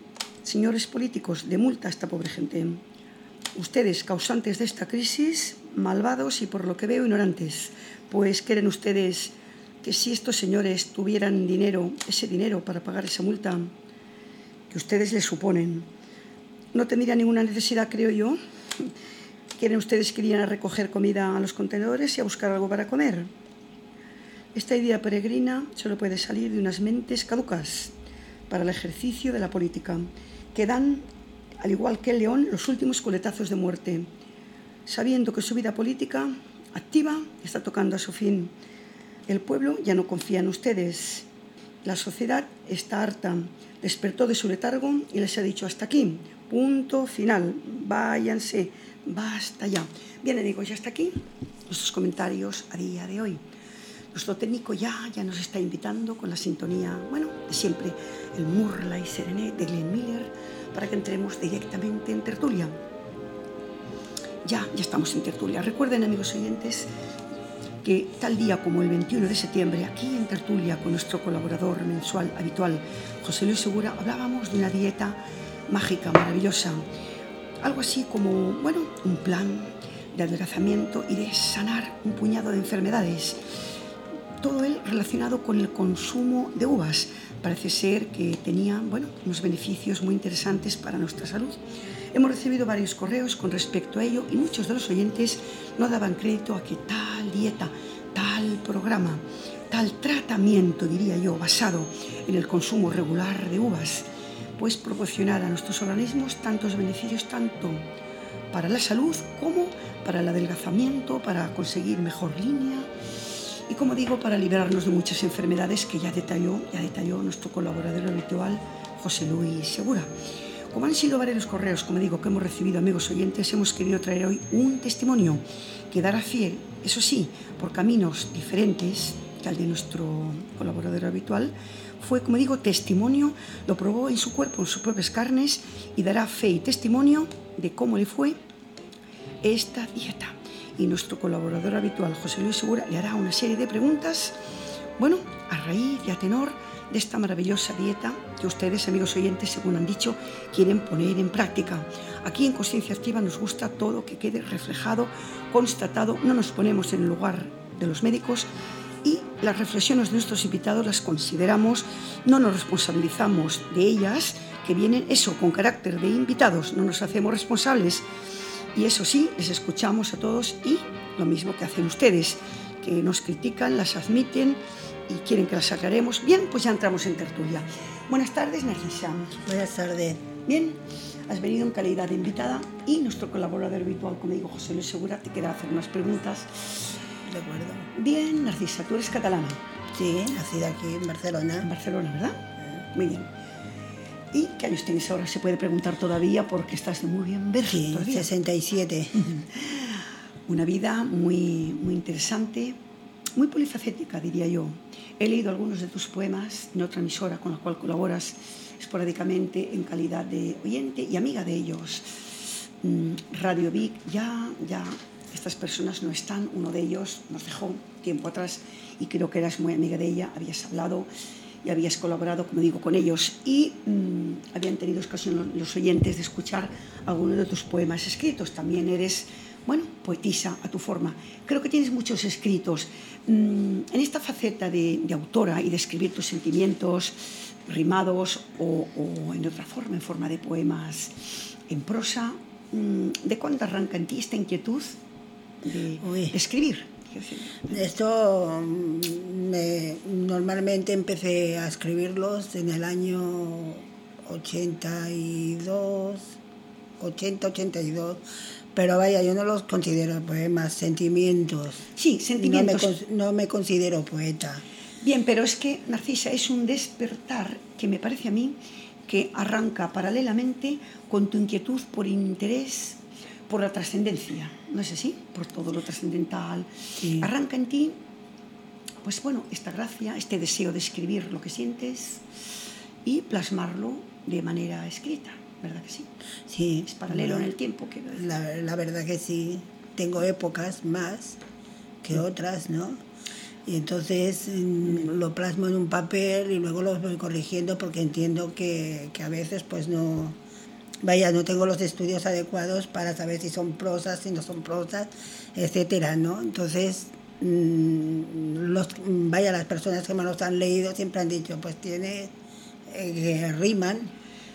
señores políticos, de multa a esta pobre gente. Ustedes, causantes de esta crisis, malvados y por lo que veo ignorantes, pues quieren ustedes que si estos señores tuvieran dinero, ese dinero para pagar esa multa que ustedes les suponen, no tendría ninguna necesidad, creo yo. Quieren ustedes que irían a recoger comida a los contenedores y a buscar algo para comer. Esta idea peregrina solo puede salir de unas mentes caducas para el ejercicio de la política, que dan, al igual que el león, los últimos coletazos de muerte, sabiendo que su vida política activa está tocando a su fin. El pueblo ya no confía en ustedes. La sociedad está harta, despertó de su letargo y les ha dicho hasta aquí, punto final, váyanse, basta ya. Bien, amigos, ya hasta aquí nuestros comentarios a día de hoy. Nuestro técnico ya, ya nos está invitando con la sintonía, bueno, de siempre, el Murla y Serené de Glenn Miller, para que entremos directamente en tertulia. Ya, ya estamos en tertulia. Recuerden, amigos oyentes, que tal día como el 21 de septiembre, aquí en tertulia con nuestro colaborador mensual habitual, José Luis Segura, hablábamos de una dieta mágica, maravillosa. Algo así como, bueno, un plan de adelgazamiento y de sanar un puñado de enfermedades. Todo él relacionado con el consumo de uvas. Parece ser que tenía, bueno, unos beneficios muy interesantes para nuestra salud. Hemos recibido varios correos con respecto a ello y muchos de los oyentes no daban crédito a que tal dieta, tal programa, tal tratamiento, diría yo, basado en el consumo regular de uvas, pues proporcionara a nuestros organismos tantos beneficios, tanto para la salud como para el adelgazamiento, para conseguir mejor línea y, como digo, para librarnos de muchas enfermedades que ya detalló, ya detalló nuestro colaborador habitual, José Luis Segura. Como han sido varios correos, como digo, que hemos recibido amigos oyentes, hemos querido traer hoy un testimonio que dará fiel, eso sí, por caminos diferentes que al de nuestro colaborador habitual, fue, como digo, testimonio, lo probó en su cuerpo, en sus propias carnes, y dará fe y testimonio de cómo le fue esta dieta. Y nuestro colaborador habitual, José Luis Segura, le hará una serie de preguntas, bueno, a raíz y a tenor de esta maravillosa dieta que ustedes, amigos oyentes, según han dicho, quieren poner en práctica. Aquí en Conciencia Activa nos gusta todo que quede reflejado, constatado, no nos ponemos en el lugar de los médicos y las reflexiones de nuestros invitados las consideramos, no nos responsabilizamos de ellas, que vienen eso, con carácter de invitados, no nos hacemos responsables. Y eso sí, les escuchamos a todos y lo mismo que hacen ustedes, que nos critican, las admiten y quieren que las aclaremos. Bien, pues ya entramos en tertulia. Buenas tardes, Narcisa. Buenas tardes. Bien, has venido en calidad de invitada y nuestro colaborador habitual, como digo, José Luis Segura, te queda hacer unas preguntas. De acuerdo. Bien, Narcisa, tú eres catalana, Sí, nacida aquí en en Barcelona. Barcelona, ¿verdad? Muy bien. ¿Y qué años tienes ahora? Se puede preguntar todavía porque estás muy bien ver Sí, todavía. 67. Una vida muy, muy interesante, muy polifacética, diría yo. He leído algunos de tus poemas en otra emisora con la cual colaboras esporádicamente en calidad de oyente y amiga de ellos. Mm, Radio Vic, ya, ya, estas personas no están. Uno de ellos nos dejó tiempo atrás y creo que eras muy amiga de ella, habías hablado y habías colaborado, como digo, con ellos y mm, habían tenido ocasión los oyentes de escuchar algunos de tus poemas escritos. También eres, bueno, poetisa a tu forma. Creo que tienes muchos escritos. Mm, en esta faceta de, de autora y de escribir tus sentimientos rimados o, o en otra forma, en forma de poemas en prosa, mm, ¿de cuándo arranca en ti esta inquietud de, escribir? Esto mm, me- normalmente empecé a escribirlos en el año 82, 80, 82. Pero vaya, yo no los considero poemas, sentimientos. Sí, sentimientos. No me, no me considero poeta. Bien, pero es que Narcisa es un despertar que me parece a mí que arranca paralelamente con tu inquietud por interés por la trascendencia, ¿no es así? Por todo lo trascendental. Sí. Arranca en ti, pues bueno, esta gracia, este deseo de escribir lo que sientes y plasmarlo de manera escrita, ¿verdad que sí? Sí. Es paralelo en el tiempo, quiero decir. La, la verdad que sí. Tengo épocas más que otras, ¿no? Y entonces mm, lo plasmo en un papel y luego lo voy corrigiendo porque entiendo que, que a veces pues no... Vaya, no tengo los estudios adecuados para saber si son prosas, si no son prosas, etcétera, ¿no? Entonces, mm, los, vaya, las personas que me los han leído siempre han dicho, pues tiene eh, que riman,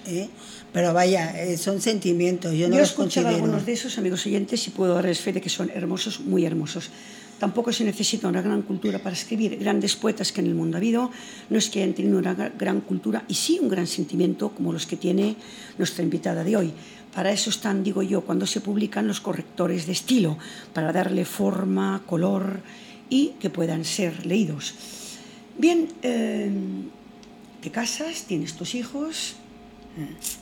¿eh? pero vaya, eh, son sentimientos, yo no Yo los algunos de esos amigos oyentes y puedo darles fe de que son hermosos, muy hermosos. Tampoco se necesita una gran cultura para escribir. Grandes poetas que en el mundo ha habido no es que hayan tenido una gra- gran cultura y sí un gran sentimiento como los que tiene nuestra invitada de hoy. Para eso están, digo yo, cuando se publican los correctores de estilo, para darle forma, color y que puedan ser leídos. Bien, eh, te casas, tienes tus hijos,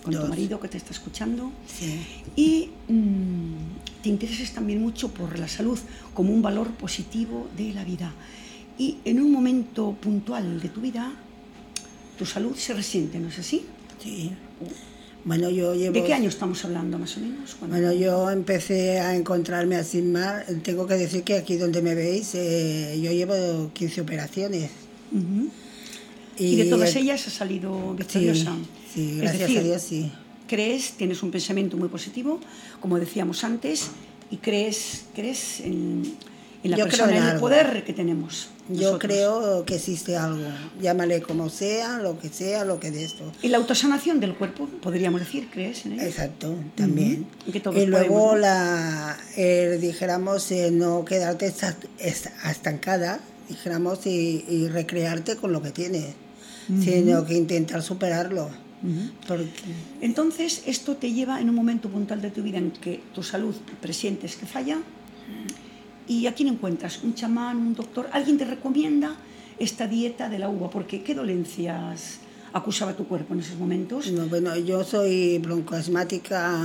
con tu marido que te está escuchando. Sí. Y mm, te interesas también mucho por la salud como un valor positivo de la vida. Y en un momento puntual de tu vida, tu salud se resiente, ¿no es así? Sí. Bueno, yo llevo... ¿De qué año estamos hablando más o menos? ¿Cuándo? Bueno, yo empecé a encontrarme así mal. Tengo que decir que aquí donde me veis, eh, yo llevo 15 operaciones. Ujú. Y, de todas el- ellas has salido victoriosa. sí, Es gracias decir, a Dios, sí. Crees, tienes un pensamiento muy positivo, como decíamos antes, y crees, crees en, en la Yo creo persona, en en el poder que tenemos. Yo creo que existe algo. Llámale como sea, lo que sea, lo que de esto. En la autosanación del cuerpo, podríamos decir, ¿crees en ello? Exacto, también. Y que todos Y luego la, el, dijéramos, eh, no quedarte esta- esta- estancada, dijéramos, y, y recrearte con lo que tienes, sino que intentar superarlo. Porque, Entonces, esto te lleva en un momento puntual de tu vida en que tu salud presientes que falla. ¿Y a quién encuentras? ¿Un chamán, un doctor? ¿Alguien te recomienda esta dieta de la uva? Porque ¿qué dolencias acusaba tu cuerpo en esos momentos? no, bueno, yo soy broncoasmática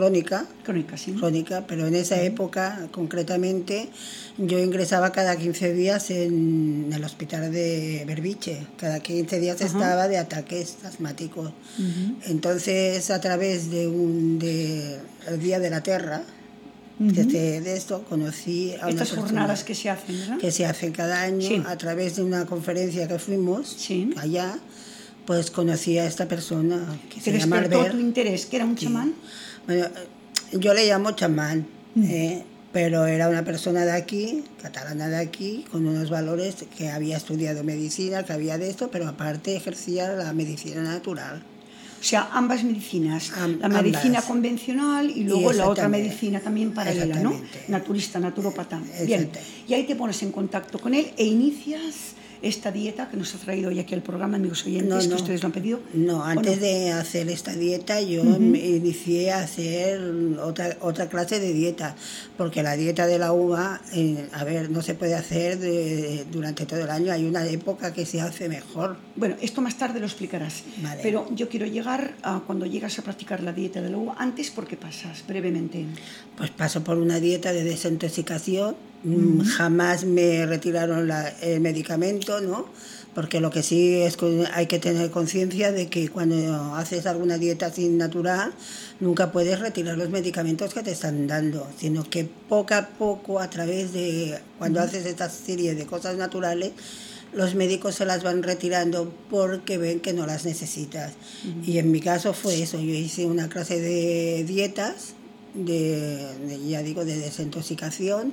crónica, Crónica, sí. crónica, pero en esa época concretamente yo ingresaba cada 15 días en el hospital de Berbiche. Cada 15 días estaba de ataques asmáticos. Entonces, a través de un de el Día de la Tierra, desde de esto conocí a una Estas persona jornadas que se hacen, ¿verdad? que se hacen cada año Sí. a través de una conferencia que fuimos Sí. allá, pues conocí a esta persona que Te se llama despertó Albert. tu interés, que era un chamán. Yo le llamo chamán, eh, pero era una persona de aquí, catalana de aquí, con unos valores que había estudiado medicina, que había de esto, pero aparte ejercía la medicina natural. O sea, ambas medicinas, Am- la medicina ambas. convencional y luego la otra medicina también paralela, ¿no? Naturista, naturópata. Bien, y ahí te pones en contacto con él e inicias esta dieta que nos ha traído hoy aquí al programa, amigos oyentes, No, que ustedes lo han pedido. No, ¿o antes no? de hacer esta dieta yo me inicié a hacer otra, otra clase de dieta, porque la dieta de la uva, eh, a ver, no se puede hacer de- durante todo el año, hay una época que se hace mejor. Bueno, esto más tarde lo explicarás. Vale. Pero yo quiero llegar a cuando llegas a practicar la dieta de la uva. Antes, ¿por qué pasas? Brevemente. Pues paso por una dieta de desintoxicación, mm, jamás me retiraron la- el medicamento, ¿no? Porque lo que sí es que hay que tener conciencia de que cuando haces alguna dieta sin natural, nunca puedes retirar los medicamentos que te están dando, sino que poco a poco, a través de cuando haces esta serie de cosas naturales, los médicos se las van retirando porque ven que no las necesitas. Y en mi caso fue eso, yo hice una clase de dietas, de, de, ya digo, de desintoxicación,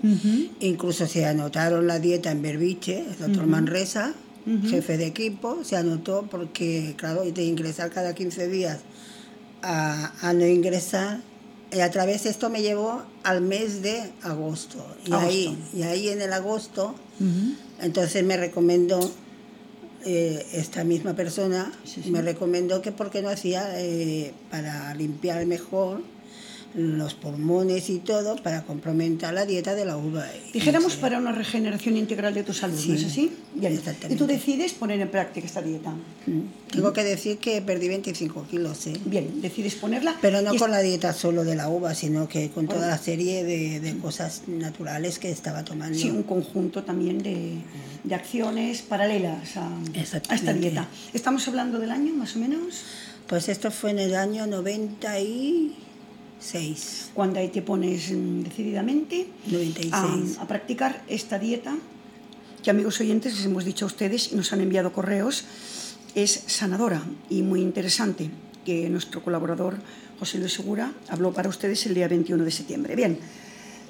incluso se anotaron la dieta en Berbiche, el doctor Manresa, jefe de equipo, se anotó porque, claro, de ingresar cada 15 días a, a no ingresar, y a través de esto me llevó al mes de agosto. Y, Agosto. Ahí, y ahí en el agosto, entonces me recomendó eh, esta misma persona Sí, sí. me recomendó que por qué no hacía eh, para limpiar mejor los pulmones y todo para complementar la dieta de la uva. Y Dijéramos sí. para una regeneración integral de tu salud, ¿no es Sí, así? Bien. Y tú decides poner en práctica esta dieta. Mm. Tengo que decir que perdí 25 kilos, ¿eh? Bien, decides ponerla. Pero no y con la dieta solo de la uva, sino que con toda la serie de, de cosas naturales que estaba tomando. Sí, un conjunto también de, de acciones paralelas a, a esta dieta. Estamos hablando del año, más o menos, Pues esto fue en el año 96. cuando ahí te pones mm, decididamente 96. a, a practicar esta dieta, que amigos oyentes les hemos dicho a ustedes y nos han enviado correos, es sanadora y muy interesante, que nuestro colaborador José Luis Segura habló para ustedes el día 21 de septiembre. Bien,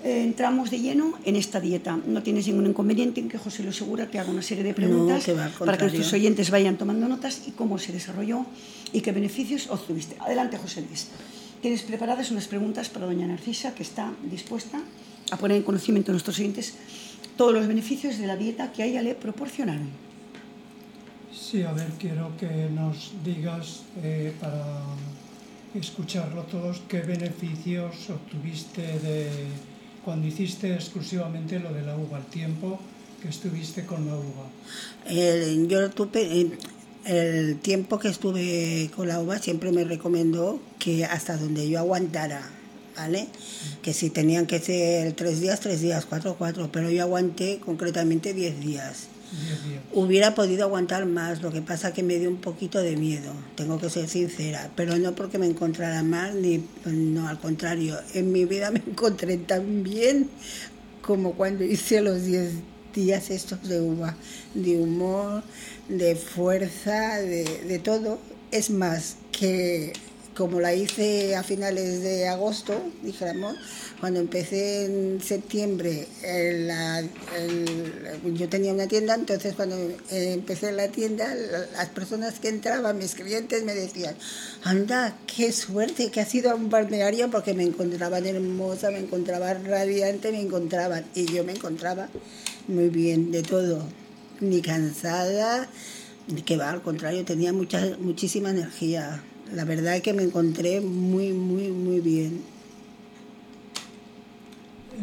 eh, entramos de lleno en esta dieta. No tienes ningún inconveniente en que José Luis Segura te haga una serie de preguntas que al para que nuestros oyentes vayan tomando notas y cómo se desarrolló y qué beneficios obtuviste. Adelante, José Luis. Tienes preparadas unas preguntas para doña Narcisa, que está dispuesta a poner en conocimiento a nuestros oyentes todos los beneficios de la dieta que a ella le proporcionaron. Sí, a ver, quiero que nos digas, eh, para escucharlo todos, qué beneficios obtuviste de cuando hiciste exclusivamente lo de la uva, el tiempo que estuviste con la uva. El- yo tuve, eh, el tiempo que estuve con la uva siempre me recomendó que hasta donde yo aguantara, ¿vale? Que si tenían que ser tres días, tres días, cuatro, cuatro, pero yo aguanté concretamente diez días. Diez días. Hubiera podido aguantar más, lo que pasa que me dio un poquito de miedo, tengo que ser sincera, pero no porque me encontrara mal, ni no, al contrario, en mi vida me encontré tan bien como cuando hice los 10 días estos de uva, de humor, de fuerza, de, de todo. Es más, que como la hice a finales de agosto, dijéramos, cuando empecé en septiembre, yo tenía una tienda, entonces cuando empecé la tienda, la- las personas que entraban, mis clientes, me decían, anda, qué suerte que has ido a un balneario porque me encontraban hermosa, me encontraban radiante, me encontraban, y yo me encontraba muy bien de todo, ni cansada, ni que va, al contrario, tenía mucha, muchísima energía. La verdad es que me encontré muy, muy, muy bien.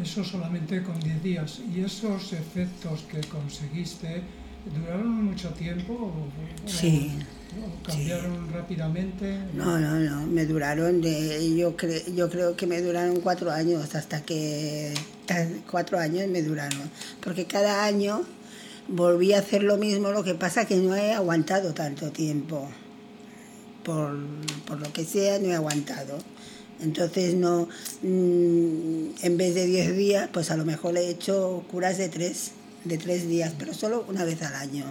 Eso solamente con 10 días. ¿Y esos efectos que conseguiste duraron mucho tiempo o, Sí, o cambiaron rápidamente? No, no, no, me duraron, de, yo, cre- yo creo que me duraron cuatro años, hasta que cuatro años me duraron, porque cada año volví a hacer lo mismo, lo que pasa que no he aguantado tanto tiempo, por, por lo que sea, no he aguantado. Entonces no, mm, en vez de 10 días, pues a lo mejor he hecho curas de tres, de tres días, pero solo una vez al año.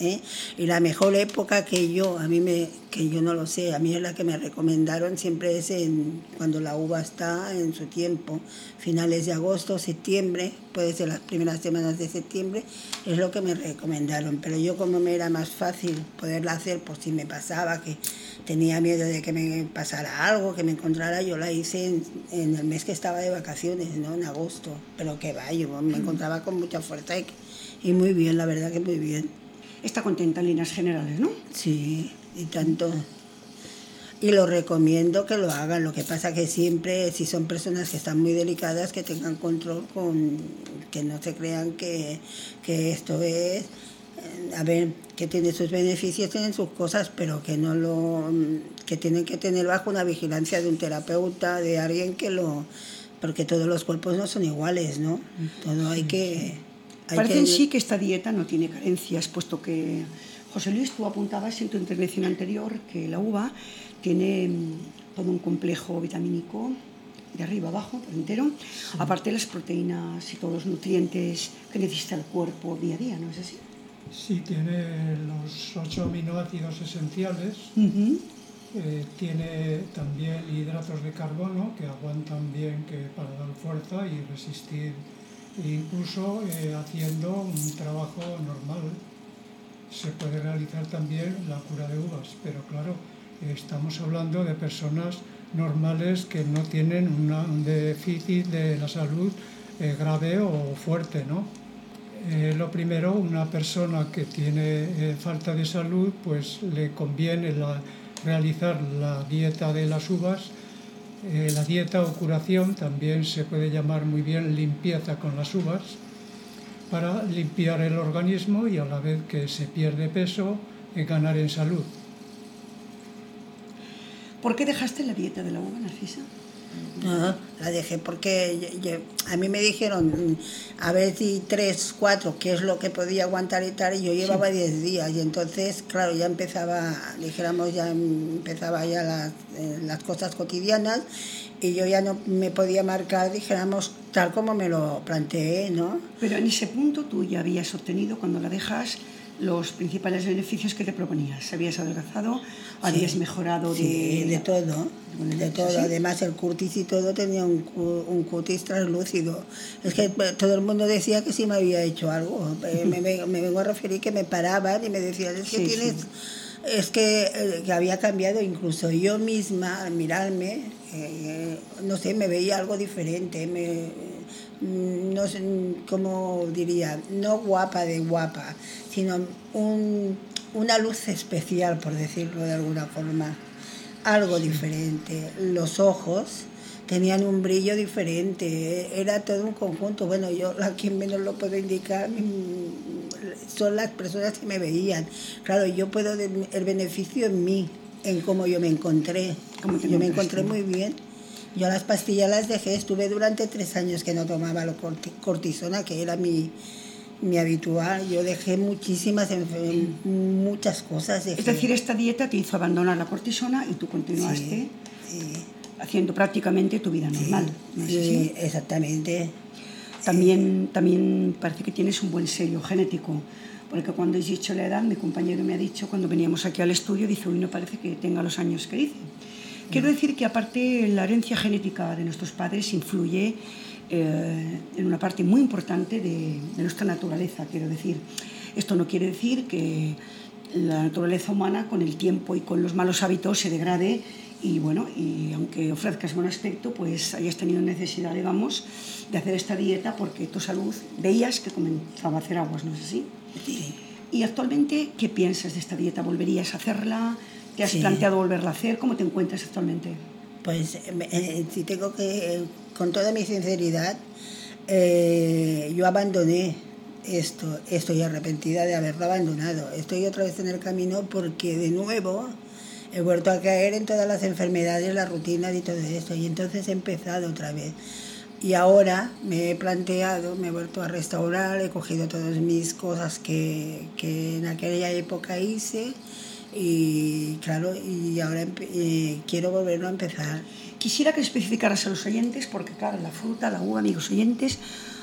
¿Eh? Y la mejor época que yo, a mí me, que yo no lo sé, a mí es la que me recomendaron siempre es en, cuando la uva está en su tiempo, finales de agosto, septiembre, puede ser las primeras semanas de septiembre, es lo que me recomendaron. Pero yo como me era más fácil poderla hacer por si me pasaba, que tenía miedo de que me pasara algo, que me encontrara, yo la hice en, en el mes que estaba de vacaciones, ¿no? En agosto. Pero que va, yo me encontraba con mucha fuerza y, y muy bien, la verdad que muy bien. Está contenta en líneas generales, ¿no? Sí, y tanto. Y lo recomiendo que lo hagan. Lo que pasa que siempre, si son personas que están muy delicadas, que tengan control con que no se crean que, que esto es, eh, a ver, que tiene sus beneficios, tienen sus cosas, pero que no lo, que tienen que tener bajo una vigilancia de un terapeuta, de alguien que lo, porque todos los cuerpos no son iguales, ¿no? Todo hay que, Parece que- en sí que esta dieta no tiene carencias, puesto que, José Luis, tú apuntabas en tu intervención anterior que la uva tiene mm, todo un complejo vitamínico de arriba abajo, por entero, aparte de las proteínas y todos los nutrientes que necesita el cuerpo día a día, ¿no es así? Sí, tiene los ocho aminoácidos esenciales, eh, tiene también hidratos de carbono que aguantan bien que para dar fuerza y resistir, incluso eh, haciendo un trabajo normal. Se puede realizar también la cura de uvas, pero claro, estamos hablando de personas normales que no tienen un déficit de la salud eh, grave o fuerte, ¿no? Eh, lo primero, una persona que tiene falta de salud, pues le conviene la- realizar la dieta de las uvas. Eh, la dieta o curación también se puede llamar muy bien limpieza con las uvas para limpiar el organismo y a la vez que se pierde peso, eh, ganar en salud. ¿Por qué dejaste la dieta de la uva, Narcisa? La dejé porque yo- yo- a mí me dijeron mm, a ver si tres, cuatro, qué es lo que podía aguantar y tal, y yo llevaba diez días y entonces, claro, ya empezaba, dijéramos, ya empezaba ya las, eh, las cosas cotidianas y yo ya no me podía marcar, dijéramos, tal como me lo planteé, ¿no? Pero en ese punto tú ya habías obtenido, cuando la dejas, los principales beneficios que te proponías. Habías adelgazado, habías mejorado de... Sí, de todo, de todo. sí. Además, el cutis y todo tenía un, un cutis translúcido. Es que eh, todo el mundo decía que sí me había hecho algo. Eh, Me, me- me vengo a referir que me paraban y me decían, es que Sí, tienes... sí. Es que, eh, que había cambiado incluso yo misma al mirarme, eh, no sé, me veía algo diferente, me, no sé, ¿cómo diría? No guapa de guapa, sino un- una luz especial, por decirlo de alguna forma, algo diferente. Los ojos tenían un brillo diferente, era todo un conjunto. Bueno, yo a quien menos lo puedo indicar mm, son las personas que me veían. Claro, yo puedo el beneficio en mí, en cómo yo me encontré. ¿Cómo te yo me encontré muy bien. Yo las pastillas las dejé, estuve durante tres años que no tomaba lo corti- cortisona, que era mi, mi habitual. Yo dejé muchísimas, muchas cosas. Es dejé. decir, esta dieta te hizo abandonar la cortisona y tú continuaste Sí, sí. haciendo prácticamente tu vida normal. ¿no es Sí, exactamente. También, también parece que tienes un buen sello genético, porque cuando has dicho la edad, mi compañero me ha dicho, cuando veníamos aquí al estudio, dice, uy, no parece que tenga los años que dice. Quiero decir que aparte la herencia genética de nuestros padres influye eh, en una parte muy importante de, de nuestra naturaleza, quiero decir. Esto no quiere decir que la naturaleza humana con el tiempo y con los malos hábitos se degrade y bueno, y aunque ofrezcas buen aspecto, pues hayas tenido necesidad, digamos, de hacer esta dieta porque tu salud veías que comenzaba a hacer aguas, ¿no es así? Sí. Y actualmente, ¿qué piensas de esta dieta? ¿Volverías a hacerla? ¿Te has Sí. planteado volverla a hacer? ¿Cómo te encuentras actualmente? Pues eh, si tengo que, eh, con toda mi sinceridad, eh, yo abandoné esto, estoy arrepentida de haberlo abandonado. Estoy otra vez en el camino porque de nuevo he vuelto a caer en todas las enfermedades, las rutinas y todo esto. Y entonces he empezado otra vez. Y ahora me he planteado, me he vuelto a restaurar, he cogido todas mis cosas que, que en aquella época hice y claro, y ahora eh, quiero volverlo a empezar. Quisiera que especificaras a los oyentes, porque claro, la fruta, la uva, amigos oyentes,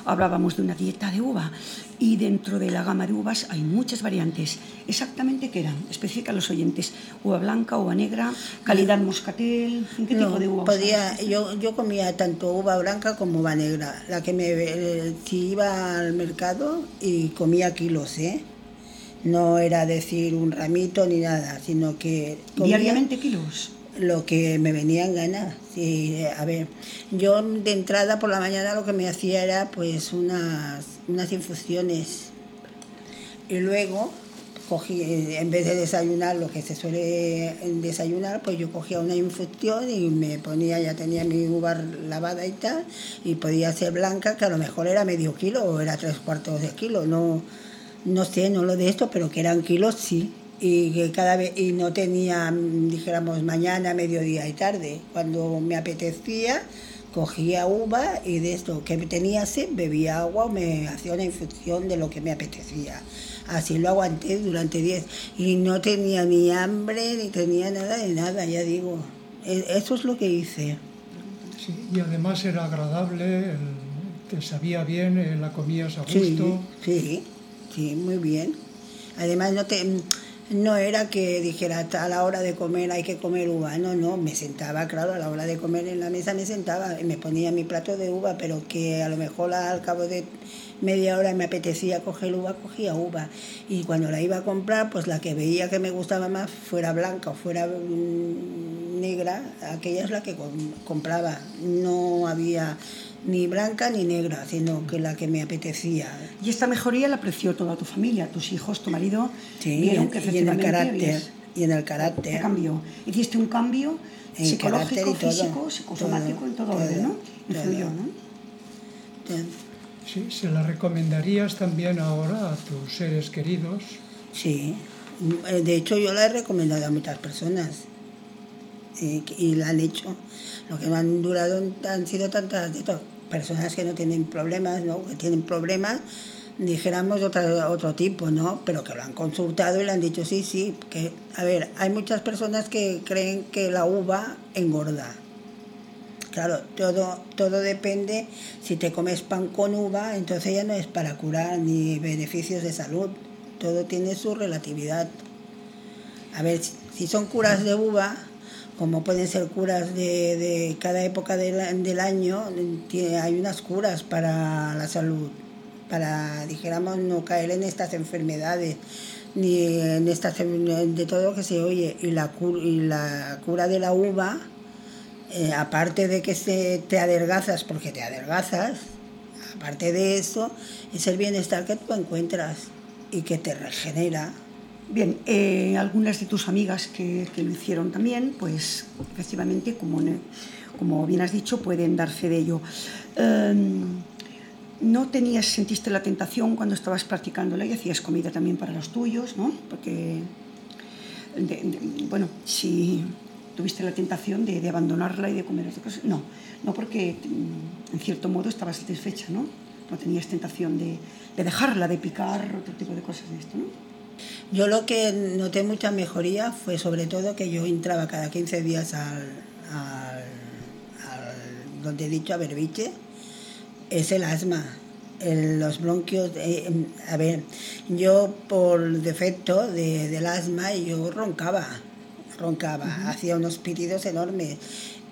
hablábamos de una dieta de uva y dentro de la gama de uvas hay muchas variantes. Exactamente qué eran, especifica a los oyentes, uva blanca, uva negra, calidad moscatel, ¿en qué No, tipo de uva podía, yo, yo comía tanto uva blanca como uva negra. La que me eh, si iba al mercado y comía kilos, ¿eh? No era decir un ramito ni nada, sino que comía Diariamente kilos. lo que me venía en gana. Sí, eh, a ver, yo de entrada por la mañana lo que me hacía era pues unas, unas infusiones y luego cogí, eh, en vez de desayunar lo que se suele desayunar, pues yo cogía una infusión y me ponía, ya tenía mi uva lavada y tal, y podía ser blanca, que a lo mejor era medio kilo o era tres cuartos de kilo, no, no sé, no lo de esto, pero que eran kilos sí. Y que cada vez, y no tenía, dijéramos, mañana, mediodía y tarde. Cuando me apetecía, cogía uva y de esto que tenía sed, bebía agua o me hacía una infusión de lo que me apetecía. Así lo aguanté durante 10 y no tenía ni hambre ni tenía nada de nada, ya digo. E- Eso es lo que hice. Sí, y además era agradable, el- te sabía bien, eh, la comías a gusto. sí, sí, muy bien. Además no te no era que dijera a la hora de comer hay que comer uva, no, no, me sentaba, claro, a la hora de comer en la mesa me sentaba y me ponía mi plato de uva, pero que a lo mejor al cabo de media hora me apetecía coger uva, cogía uva. Y cuando la iba a comprar, pues la que veía que me gustaba más, fuera blanca o fuera mm, negra, aquella es la que com- compraba. No había ni blanca ni negra, sino que la que me apetecía. Y esta mejoría la apreció toda tu familia, tus hijos, tu marido. Sí, vieron que y en el carácter, habías- y en el te carácter. cambió. Hiciste un cambio En psicológico, carácter y todo, físico, psicosomático, todo, en todo, todo, orden, ¿no? todo. Influyó, ¿no? Sí, ¿Se la recomendarías también ahora a tus seres queridos? Sí, Eh, de hecho yo la he recomendado a muchas personas eh, y la han hecho. Lo que me han durado han sido tantas de to- personas que no tienen problemas, ¿no? que tienen problemas, dijéramos otra- otro tipo, ¿no? pero que lo han consultado y le han dicho sí, sí. Que, a ver, hay muchas personas que creen que la uva engorda. Claro, todo, todo depende, si te comes pan con uva, entonces ya no es para curar ni beneficios de salud, todo tiene su relatividad. A ver, si son curas de uva, como pueden ser curas de, de cada época del, del año, hay unas curas para la salud, para, dijéramos, no caer en estas enfermedades, ni en estas, de todo lo que se oye, y la, y la cura de la uva, eh, aparte de que se, te adelgazas, porque te adelgazas, aparte de eso, es el bienestar que tú encuentras y que te regenera. Bien, eh, algunas de tus amigas que, que lo hicieron también, pues efectivamente, como, como bien has dicho, pueden dar fe de ello. Em, ¿No tenías, sentiste la tentación cuando estabas practicándola y hacías comida también para los tuyos, ¿no? Porque, bueno, si tuviste la tentación de, abandonarla y de comer otras cosas, no, no porque mm, en cierto modo estabas satisfecha, ¿no? No tenías tentación de dejarla, de picar, otro tipo de cosas de esto, ¿no? Yo lo que noté mucha mejoría fue sobre todo que yo entraba cada 15 días al, al- al- donde he dicho, a Berbiche, es el asma, el- los bronquios. eh, em, a ver, yo por defecto de- del asma, yo roncaba, roncaba, hacía unos pitidos enormes.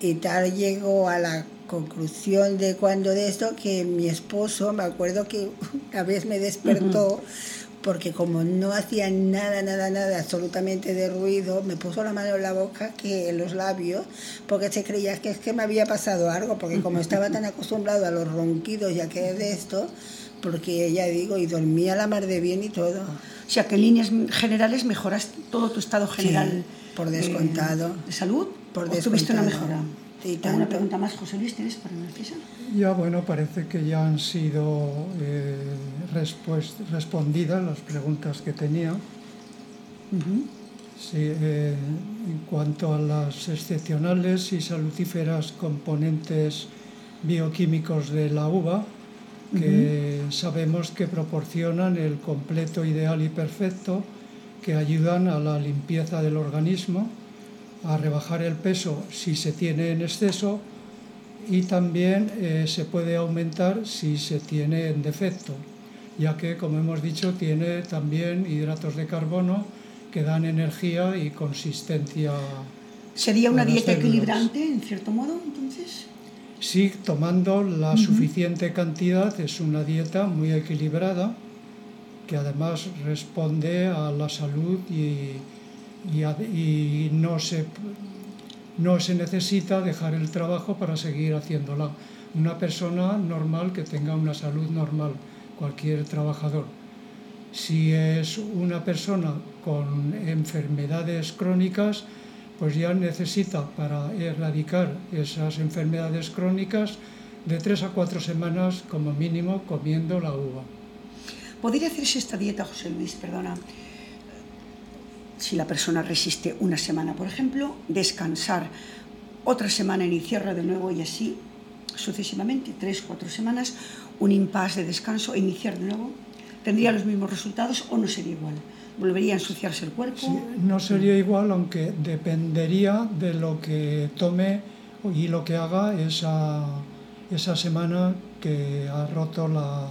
Y tal llegó a la conclusión de cuando de esto que mi esposo, me acuerdo que una vez me despertó porque como no hacía nada, nada, nada absolutamente de ruido, me puso la mano en la boca que en los labios, porque se creía que es que me había pasado algo, porque como estaba tan acostumbrado a los ronquidos y a que de esto, porque ya digo, y dormía la mar de bien y todo. O sea, que en líneas generales mejoras todo tu estado general. por de- descontado. De, salud. Por ¿O tuviste una descontado. mejora? ¿Alguna tanto. pregunta más, José Luis, tienes para Narcisa? Ya, bueno, parece que ya han sido eh, respondidas las preguntas que tenía. Sí, eh, en cuanto a las excepcionales y salutíferas componentes bioquímicos de la uva, que sabemos que proporcionan el completo ideal y perfecto, que ayudan a la limpieza del organismo, a rebajar el peso si se tiene en exceso y también eh, se puede aumentar si se tiene en defecto, ya que, como hemos dicho, tiene también hidratos de carbono que dan energía y consistencia. ¿Sería una dieta células. equilibrante, en cierto modo, entonces? Sí, tomando la suficiente cantidad es una dieta muy equilibrada que además responde a la salud y, y y no, se, no se necesita dejar el trabajo para seguir haciéndola. Una persona normal que tenga una salud normal, cualquier trabajador. Si es una persona con enfermedades crónicas, pues ya necesita para erradicar esas enfermedades crónicas de tres a cuatro semanas como mínimo comiendo la uva. ¿Podría hacerse esta dieta, José Luis, perdona, si la persona resiste una semana, por ejemplo, descansar otra semana, iniciarla de nuevo y así sucesivamente, tres, cuatro semanas, un impasse de descanso, iniciar de nuevo? ¿Tendría los mismos resultados o no sería igual? ¿Volvería a ensuciarse el cuerpo? No sería igual, aunque dependería de lo que tome y lo que haga esa, esa semana que ha roto la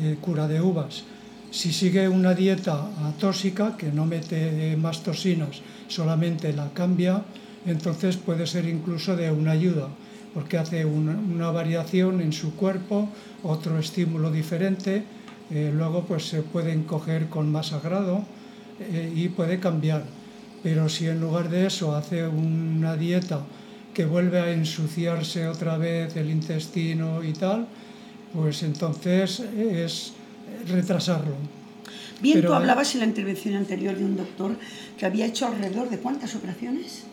eh, cura de uvas. Si sigue una dieta atóxica, que no mete más toxinas, solamente la cambia, entonces puede ser incluso de una ayuda, porque hace una, variación en su cuerpo, otro estímulo diferente, eh, luego pues se pueden coger con más agrado eh, y puede cambiar. Pero si en lugar de eso hace una dieta que vuelve a ensuciarse otra vez el intestino y tal, pues entonces es retrasarlo. Bien, Pero- tú hablabas en la intervención anterior de un doctor que había hecho alrededor de cuántas operaciones?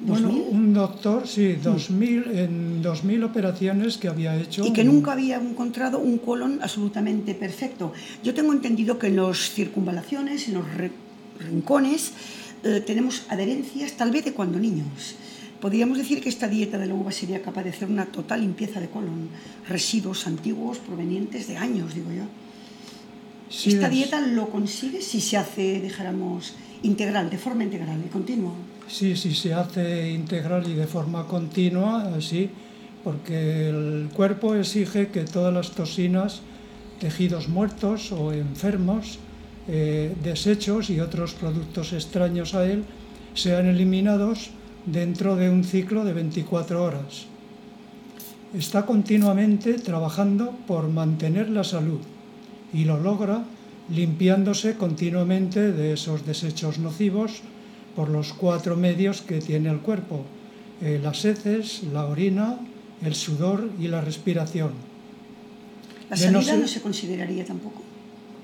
¿Dos Bueno, mil? un doctor, sí, 2000, en 2.000 operaciones que había hecho. y que nunca había encontrado un colon absolutamente perfecto. Yo tengo entendido que en las circunvalaciones, en los rincones, eh, tenemos adherencias tal vez de cuando niños. Podríamos decir que esta dieta de la uva sería capaz de hacer una total limpieza de colon, residuos antiguos provenientes de años, digo yo. Sí, esta es- dieta lo consigue si se hace, dijéramos, integral, de forma integral y continua. Sí, sí, se hace integral y de forma continua, así, porque el cuerpo exige que todas las toxinas, tejidos muertos o enfermos, eh, desechos y otros productos extraños a él, sean eliminados dentro de un ciclo de 24 horas. Está continuamente trabajando por mantener la salud y lo logra limpiándose continuamente de esos desechos nocivos por los cuatro medios que tiene el cuerpo, eh, las heces, la orina, el sudor y la respiración. La no salida no se consideraría tampoco.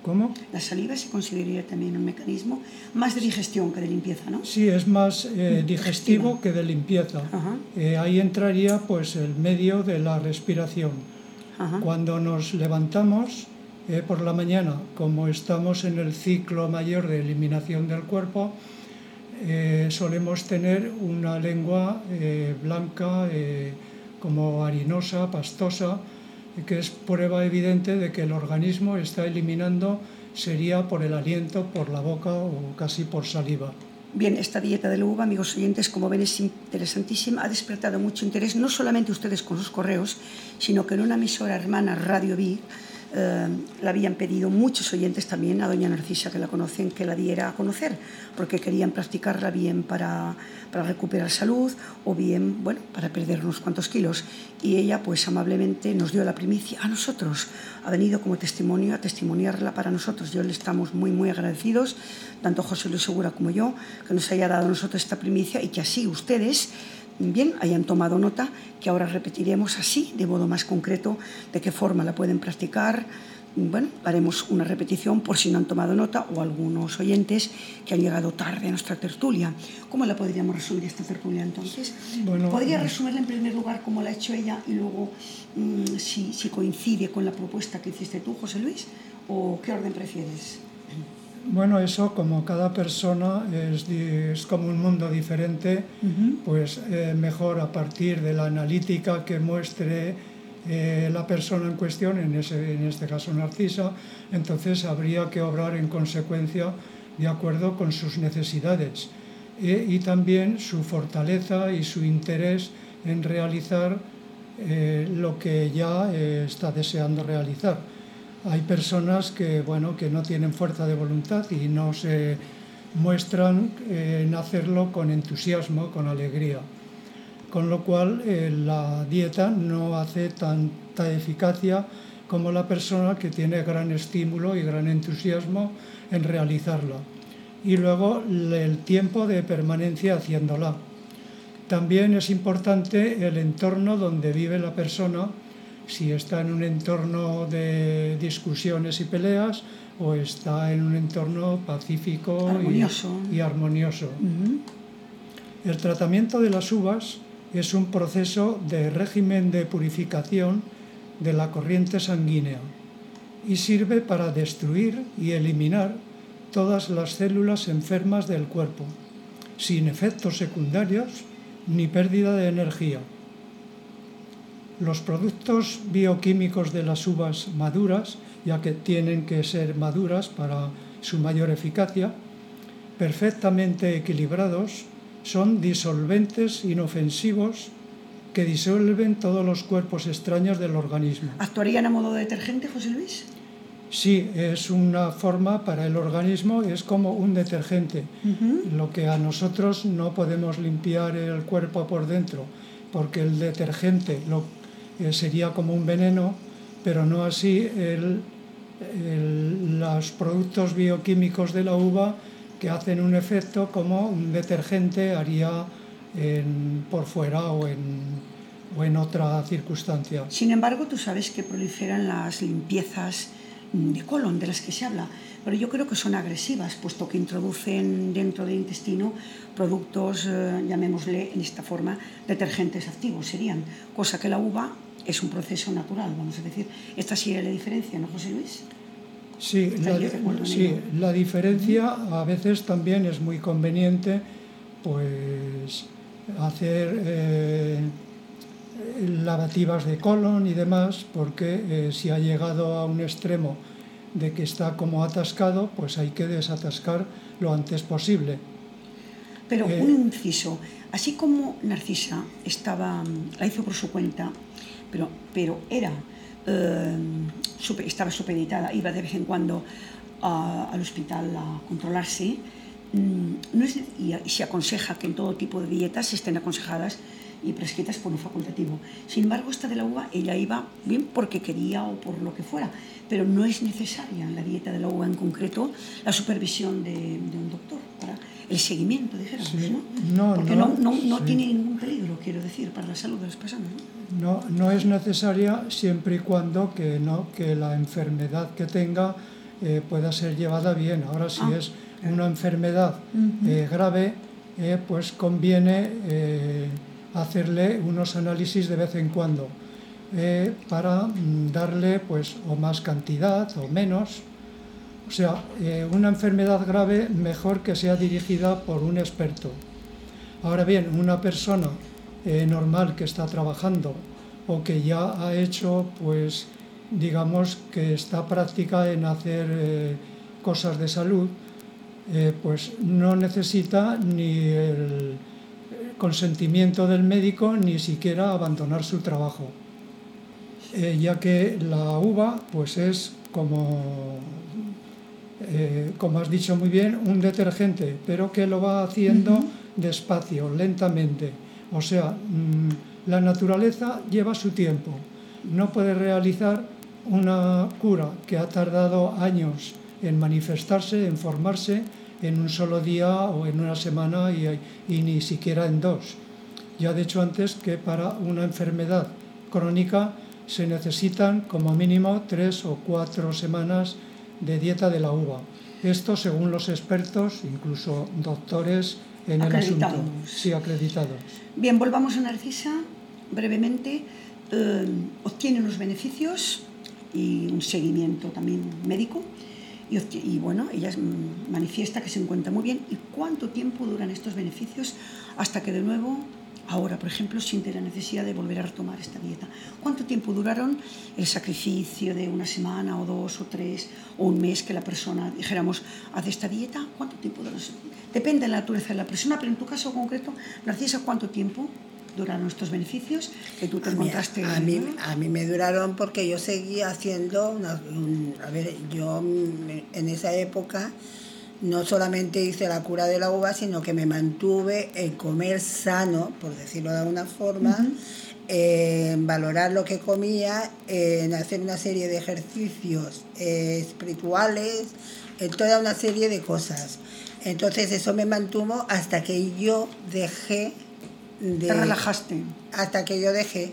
¿Cómo? La saliva se consideraría también un mecanismo más de digestión que de limpieza, ¿no? Sí, es más eh, digestivo que de limpieza. Eh, ahí entraría pues el medio de la respiración. Ajá. Cuando nos levantamos eh, por la mañana, como estamos en el ciclo mayor de eliminación del cuerpo, solemos tener una lengua blanca, como harinosa, pastosa, que es prueba evidente de que el organismo está eliminando, sería por el aliento, por la boca o casi por saliva. Bien, esta dieta de la uva, amigos oyentes, como ven es interesantísima, ha despertado mucho interés, no solamente ustedes con sus correos, sino que en una emisora hermana, Radio Big, eh, la habían pedido muchos oyentes también a doña Narcisa, que la conocen, que la diera a conocer, porque querían practicarla bien para, para recuperar salud o bien, bueno, para perder unos cuantos kilos. Y ella, pues amablemente nos dio la primicia a nosotros, ha venido como testimonio a testimoniarla para nosotros. Yo le estamos muy, muy agradecidos, tanto José Luis Segura como yo, que nos haya dado a nosotros esta primicia y que así ustedes bien hayan tomado nota, que ahora repetiremos así, de modo más concreto, de qué forma la pueden practicar. Bueno, haremos una repetición por si no han tomado nota o algunos oyentes que han llegado tarde a nuestra tertulia. ¿Cómo la podríamos resumir esta tertulia entonces? Bueno, ¿Podría eh, resumirla en primer lugar como la ha hecho ella y luego mm, si, si coincide con la propuesta que hiciste tú, José Luis? ¿O qué orden prefieres? Bueno, eso como cada persona es, es como un mundo diferente, pues eh, mejor a partir de la analítica que muestre eh, la persona en cuestión, en, ese, en este caso Narcisa, entonces habría que obrar en consecuencia de acuerdo con sus necesidades eh, y también su fortaleza y su interés en realizar lo que ya está deseando realizar. Hay personas que, bueno, que no tienen fuerza de voluntad y no se muestran eh, en hacerlo con entusiasmo, con alegría. Con lo cual eh, la dieta no hace tanta eficacia como la persona que tiene gran estímulo y gran entusiasmo en realizarla. Y luego el tiempo de permanencia haciéndola. También es importante el entorno donde vive la persona, si está en un entorno de discusiones y peleas o está en un entorno pacífico y- Armonioso. El tratamiento de las uvas es un proceso de régimen de purificación de la corriente sanguínea y sirve para destruir y eliminar todas las células enfermas del cuerpo, sin efectos secundarios ni pérdida de energía. Los productos bioquímicos de las uvas maduras, ya que tienen que ser maduras para su mayor eficacia, perfectamente equilibrados, son disolventes inofensivos que disuelven todos los cuerpos extraños del organismo. ¿Actuarían a modo de detergente, José Luis? Sí, es una forma para el organismo, es como un detergente. Lo que a nosotros no podemos limpiar el cuerpo por dentro, porque el detergente lo, eh, sería como un veneno, pero no así el- los productos bioquímicos de la uva que hacen un efecto como un detergente haría por fuera o en, o en otra circunstancia. Sin embargo, tú sabes que proliferan las limpiezas mm, de colon de las que se habla, pero yo creo que son agresivas, puesto que introducen dentro del intestino productos, eh, llamémosle en esta forma, detergentes activos serían, cosa que la uva es un proceso natural, vamos a decir. Esta sería la diferencia, ¿no, José Luis? Sí, la, sí, la diferencia a veces también es muy conveniente pues hacer eh, lavativas de colon y demás porque eh, si ha llegado a un extremo de que está como atascado pues hay que desatascar lo antes posible. Pero Eh, un inciso, así como Narcisa estaba, mm, la hizo por su cuenta, pero, pero era, eh, supe- estaba supeditada, iba de vez en cuando a- al hospital a controlarse, mm, no es, y, se aconseja que en todo tipo de dietas estén aconsejadas y prescritas por un facultativo. Sin embargo, esta de la uva, ella iba bien porque quería o por lo que fuera, pero no es necesaria en la dieta de la uva en concreto la supervisión de, de un doctor el seguimiento, dijéramos, Sí, ¿no? no, porque no, no, no, sí. tiene ningún peligro, quiero decir, para la salud de las personas. ¿no? No, no es necesaria siempre y cuando que, no, que la enfermedad que tenga eh, pueda ser llevada bien. Ahora, si Ah, es una enfermedad eh, grave, eh, pues conviene hacerle unos análisis de vez en cuando para mm, darle pues o más cantidad o menos. O sea, eh, una enfermedad grave mejor que sea dirigida por un experto. Ahora bien, una persona eh, normal que está trabajando o que ya ha hecho, pues, digamos que está práctica en hacer eh, cosas de salud, pues no necesita ni el consentimiento del médico ni siquiera abandonar su trabajo, ya que la uva, pues es como eh, como has dicho muy bien, un detergente, pero que lo va haciendo despacio, lentamente. O sea, mm, la naturaleza lleva su tiempo. No puede realizar una cura que ha tardado años en manifestarse, en formarse, en un solo día o en una semana y, y ni siquiera en dos. Ya he dicho antes que para una enfermedad crónica se necesitan como mínimo tres o cuatro semanas de dieta de la uva. Esto según los expertos, incluso doctores en el asunto. Sí, acreditados. Bien, volvamos a Narcisa brevemente. Eh, obtiene unos beneficios y un seguimiento también médico. Y bueno, ella mm, manifiesta que se encuentra muy bien. ¿Y cuánto tiempo duran estos beneficios hasta que de nuevo, ahora por ejemplo, siente la necesidad de volver a retomar esta dieta? ¿Cuánto tiempo duraron el sacrificio de una semana o dos o tres o un mes que la persona, dijéramos, hace esta dieta? ¿Cuánto tiempo duraron? Depende de la naturaleza de la persona, pero en tu caso concreto, Narcisa, ¿cuánto tiempo duraron estos beneficios que tú te A mí, a, mí, a me duraron porque yo seguía haciendo, una- un- a ver, yo mm, en esa época no solamente hice la cura de la uva, sino que me mantuve en comer sano, por decirlo de alguna forma, en valorar lo que comía, en hacer una serie de ejercicios eh, espirituales, en toda una serie de cosas. Entonces eso me mantuvo hasta que yo dejé de... Te relajaste. Hasta que yo dejé,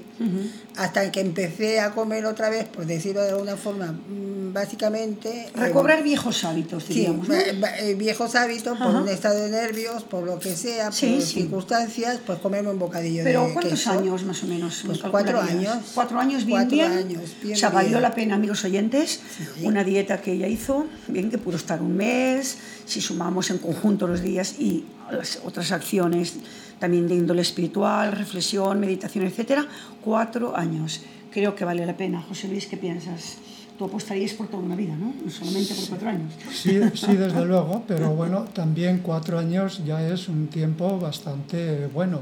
hasta que empecé a comer otra vez, por decirlo de alguna forma, mm, básicamente... eh, Recobrar viejos hábitos, Sí, diríamos. va- eh, viejos hábitos, por un estado de nervios, por lo que sea, por Sí, sí. circunstancias, pues comerme un bocadillo Pero de ¿cuántos queso. años más o menos? Pues cuatro años. Cuatro años, bien, Cuatro bien. años, bien, o sea, valió bien. la pena, amigos oyentes, una dieta que ella hizo, bien, que pudo estar un mes, si sumamos en conjunto los días y las otras acciones también de índole espiritual, reflexión, meditación, etcétera, cuatro años. Creo que vale la pena. José Luis, ¿qué piensas? Tú apostarías por toda una vida, ¿no? No solamente por cuatro años. Sí, sí, desde luego, pero bueno, también cuatro años ya es un tiempo bastante bueno.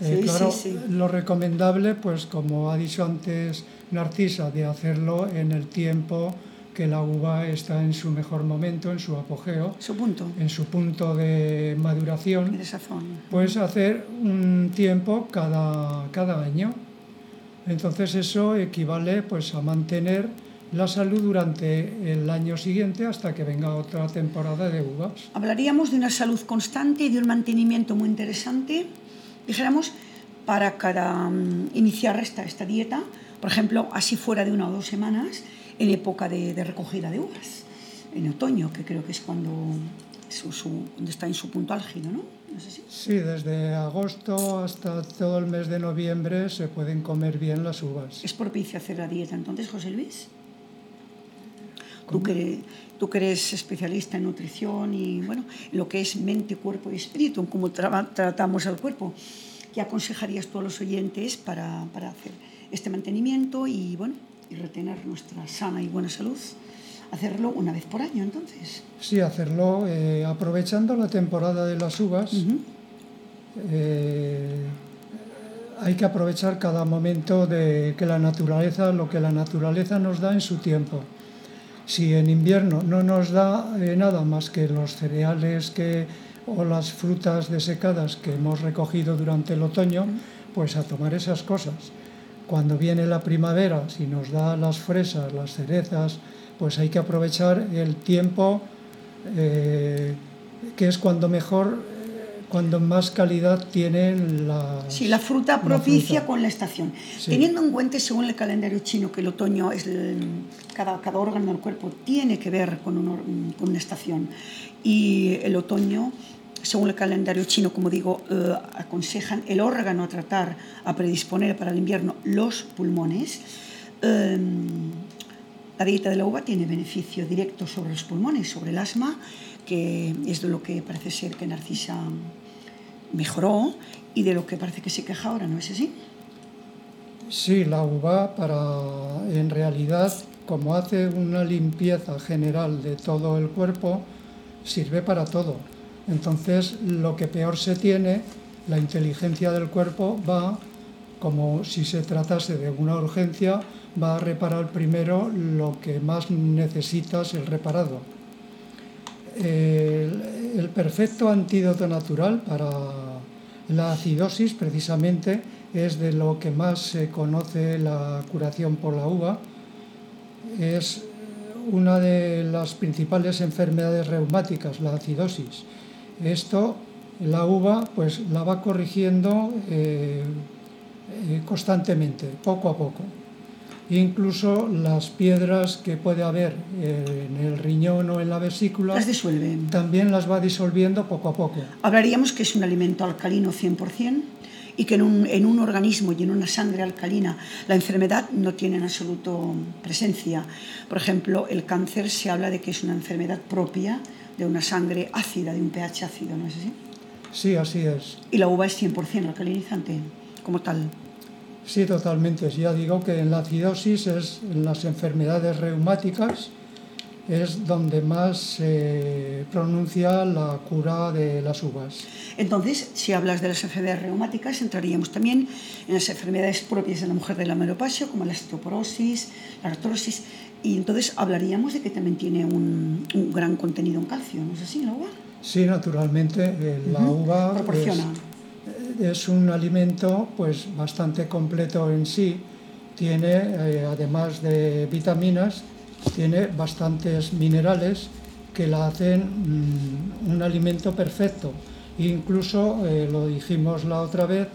Eh, Sí, claro, sí, sí. lo recomendable, pues como ha dicho antes Narcisa, de hacerlo en el tiempo que la uva está en su mejor momento, en su apogeo, Su punto en su punto de maduración, de pues hacer un tiempo cada, cada año. Entonces eso equivale pues a mantener la salud durante el año siguiente hasta que venga otra temporada de uvas. Hablaríamos de una salud constante y de un mantenimiento muy interesante dijéramos, para cada mm, iniciar esta, esta dieta, por ejemplo, así fuera de una o dos semanas, en época de, de recogida de uvas, en otoño, que creo que es cuando, su, su- está en su punto álgido, ¿no? ¿No es así? Sí, desde agosto hasta todo el mes de noviembre se pueden comer bien las uvas. ¿Es propicio hacer la dieta entonces, José Luis? Tú que, tú que eres especialista en nutrición y bueno, en lo que es mente, cuerpo y espíritu, en cómo traba- tratamos al cuerpo, ¿qué aconsejarías tú a los oyentes para, para hacer este mantenimiento y bueno, y retener nuestra sana y buena salud? Hacerlo una vez por año entonces. Sí, hacerlo eh, aprovechando la temporada de las uvas. eh, hay que aprovechar cada momento de que la naturaleza, lo que la naturaleza nos da en su tiempo. Si en invierno no nos da eh, nada más que los cereales que, o las frutas desecadas que hemos recogido durante el otoño, pues a tomar esas cosas. Cuando viene la primavera, si nos da las fresas, las cerezas, pues hay que aprovechar el tiempo eh, que es cuando mejor, eh, cuando más calidad tienen las... Sí, la fruta la propicia fruta. con la estación. Sí. Teniendo en cuenta, según el calendario chino, que el otoño es el- cada, cada órgano del cuerpo tiene que ver con, un con una estación. Y el otoño, según el calendario chino, como digo, eh, aconsejan el órgano a tratar, a predisponer para el invierno los pulmones. Eh, la dieta de la uva tiene beneficio directo sobre los pulmones, sobre el asma, que es de lo que parece ser que Narcisa mejoró y de lo que parece que se queja ahora, ¿no es así? Sí, la uva para, en realidad, como hace una limpieza general de todo el cuerpo, sirve para todo. Entonces, lo que peor se tiene, la inteligencia del cuerpo va, como si se tratase de una urgencia, va a reparar primero lo que más necesita ser reparado. El, el perfecto antídoto natural para la acidosis, precisamente, es de lo que más se conoce la curación por la uva. Es una de las principales enfermedades reumáticas, la acidosis. Esto, la uva, pues la va corrigiendo eh, eh, constantemente, poco a poco. Incluso las piedras que puede haber eh, en el riñón o en la vesícula Las disuelve. también las va disolviendo poco a poco. Hablaríamos que es un alimento alcalino 100% y que en un, en un organismo y en una sangre alcalina la enfermedad no tiene en absoluto presencia. Por ejemplo, el cáncer se habla de que es una enfermedad propia de una sangre ácida, de un pH ácido, ¿no es así? Sí, así es. Y la uva es 100% alcalinizante como tal. Sí, totalmente. Ya digo que en la acidosis es en las enfermedades reumáticas es donde más se pronuncia la cura de las uvas. Entonces, si hablas de las enfermedades reumáticas, entraríamos también en las enfermedades propias de la mujer de la menopausia, como la osteoporosis, la artrosis, y entonces hablaríamos de que también tiene un, un gran contenido en calcio, ¿no es así, la uva? Sí, naturalmente, eh, la uva Proporciona. es, es un alimento pues bastante completo en sí. Tiene, eh, además de vitaminas, tiene bastantes minerales que la hacen mm, un alimento perfecto. Incluso, eh, lo dijimos la otra vez,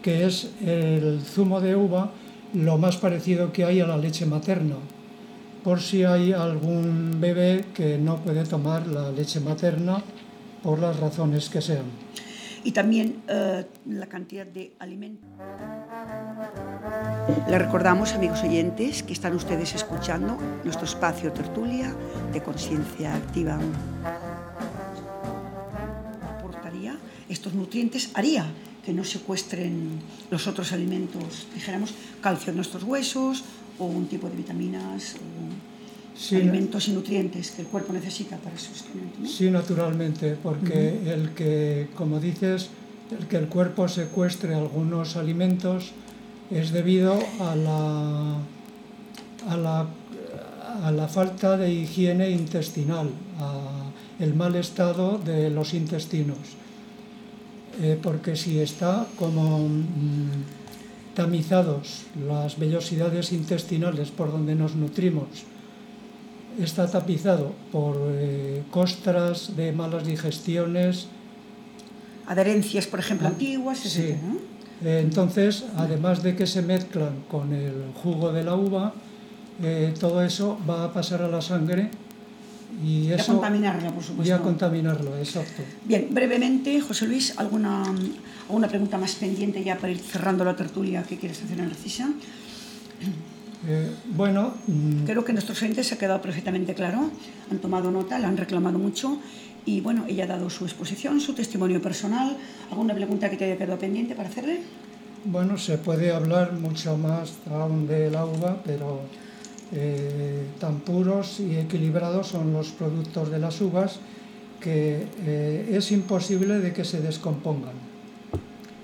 que es el zumo de uva lo más parecido que hay a la leche materna. Por si hay algún bebé que no puede tomar la leche materna por las razones que sean. Y también eh, la cantidad de alimentos. Les recordamos, amigos oyentes, que están ustedes escuchando nuestro espacio tertulia de conciencia activa. Aportaría estos nutrientes, haría que no secuestren los otros alimentos, dijéramos, calcio en nuestros huesos o un tipo de vitaminas o Sí, alimentos y nutrientes que el cuerpo necesita para sostenimiento. ¿no? Sí, naturalmente, porque el que, como dices, el que el cuerpo secuestre algunos alimentos es debido a la, a la, a la falta de higiene intestinal, a el mal estado de los intestinos. Eh, porque si está como mm, tamizados las vellosidades intestinales por donde nos nutrimos, está tapizado por eh, costras de malas digestiones, adherencias, por ejemplo, antiguas, Sí. Eh, Entonces, además de que se mezclan con el jugo de la uva, eh, todo eso va a pasar a la sangre y Y a eso contaminarla, por supuesto. y a contaminarlo, exacto. Bien, brevemente, José Luis, ¿alguna, alguna pregunta más pendiente ya para ir cerrando la tertulia que quieres hacer en Narcisa? Eh, bueno, mm, Creo que nuestros oyentes se ha quedado perfectamente claro, han tomado nota, la han reclamado mucho y bueno, ella ha dado su exposición, su testimonio personal. ¿Alguna pregunta que te haya quedado pendiente para hacerle? bueno, se puede hablar mucho más aún de la uva, pero eh, tan puros y equilibrados son los productos de las uvas que eh, es imposible de que se descompongan.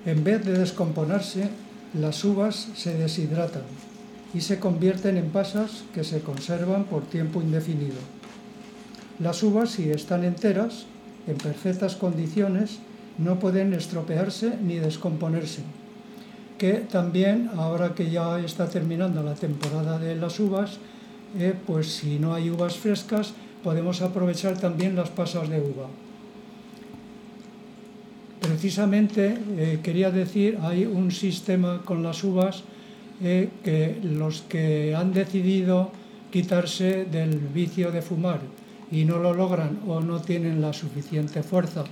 En vez de descomponerse, las uvas se deshidratan y se convierten en pasas que se conservan por tiempo indefinido. Las uvas, si están enteras, en perfectas condiciones, no pueden estropearse ni descomponerse. Que también, ahora que ya está terminando la temporada de las uvas, eh, pues si no hay uvas frescas, podemos aprovechar también las pasas de uva. Precisamente eh, quería decir, hay un sistema con las uvas eh, que los que han decidido quitarse del vicio de fumar y no lo logran o no tienen la suficiente fuerza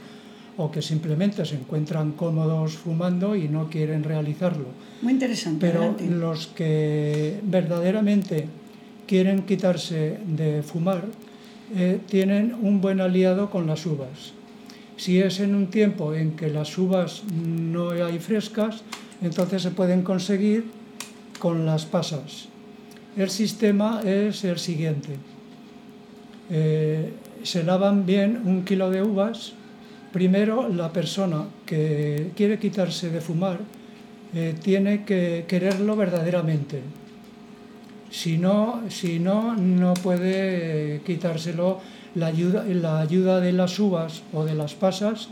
o que simplemente se encuentran cómodos fumando y no quieren realizarlo. Muy interesante. Pero adelante. los que verdaderamente quieren quitarse de fumar eh, tienen un buen aliado con las uvas. Si es en un tiempo en que las uvas no hay frescas, entonces se pueden conseguir con las pasas. El sistema es el siguiente. Eh, se lavan bien un kilo de uvas. Primero, la persona que quiere quitarse de fumar eh, tiene que quererlo verdaderamente. Si no, si no, no puede quitárselo. La ayuda, la ayuda de las uvas o de las pasas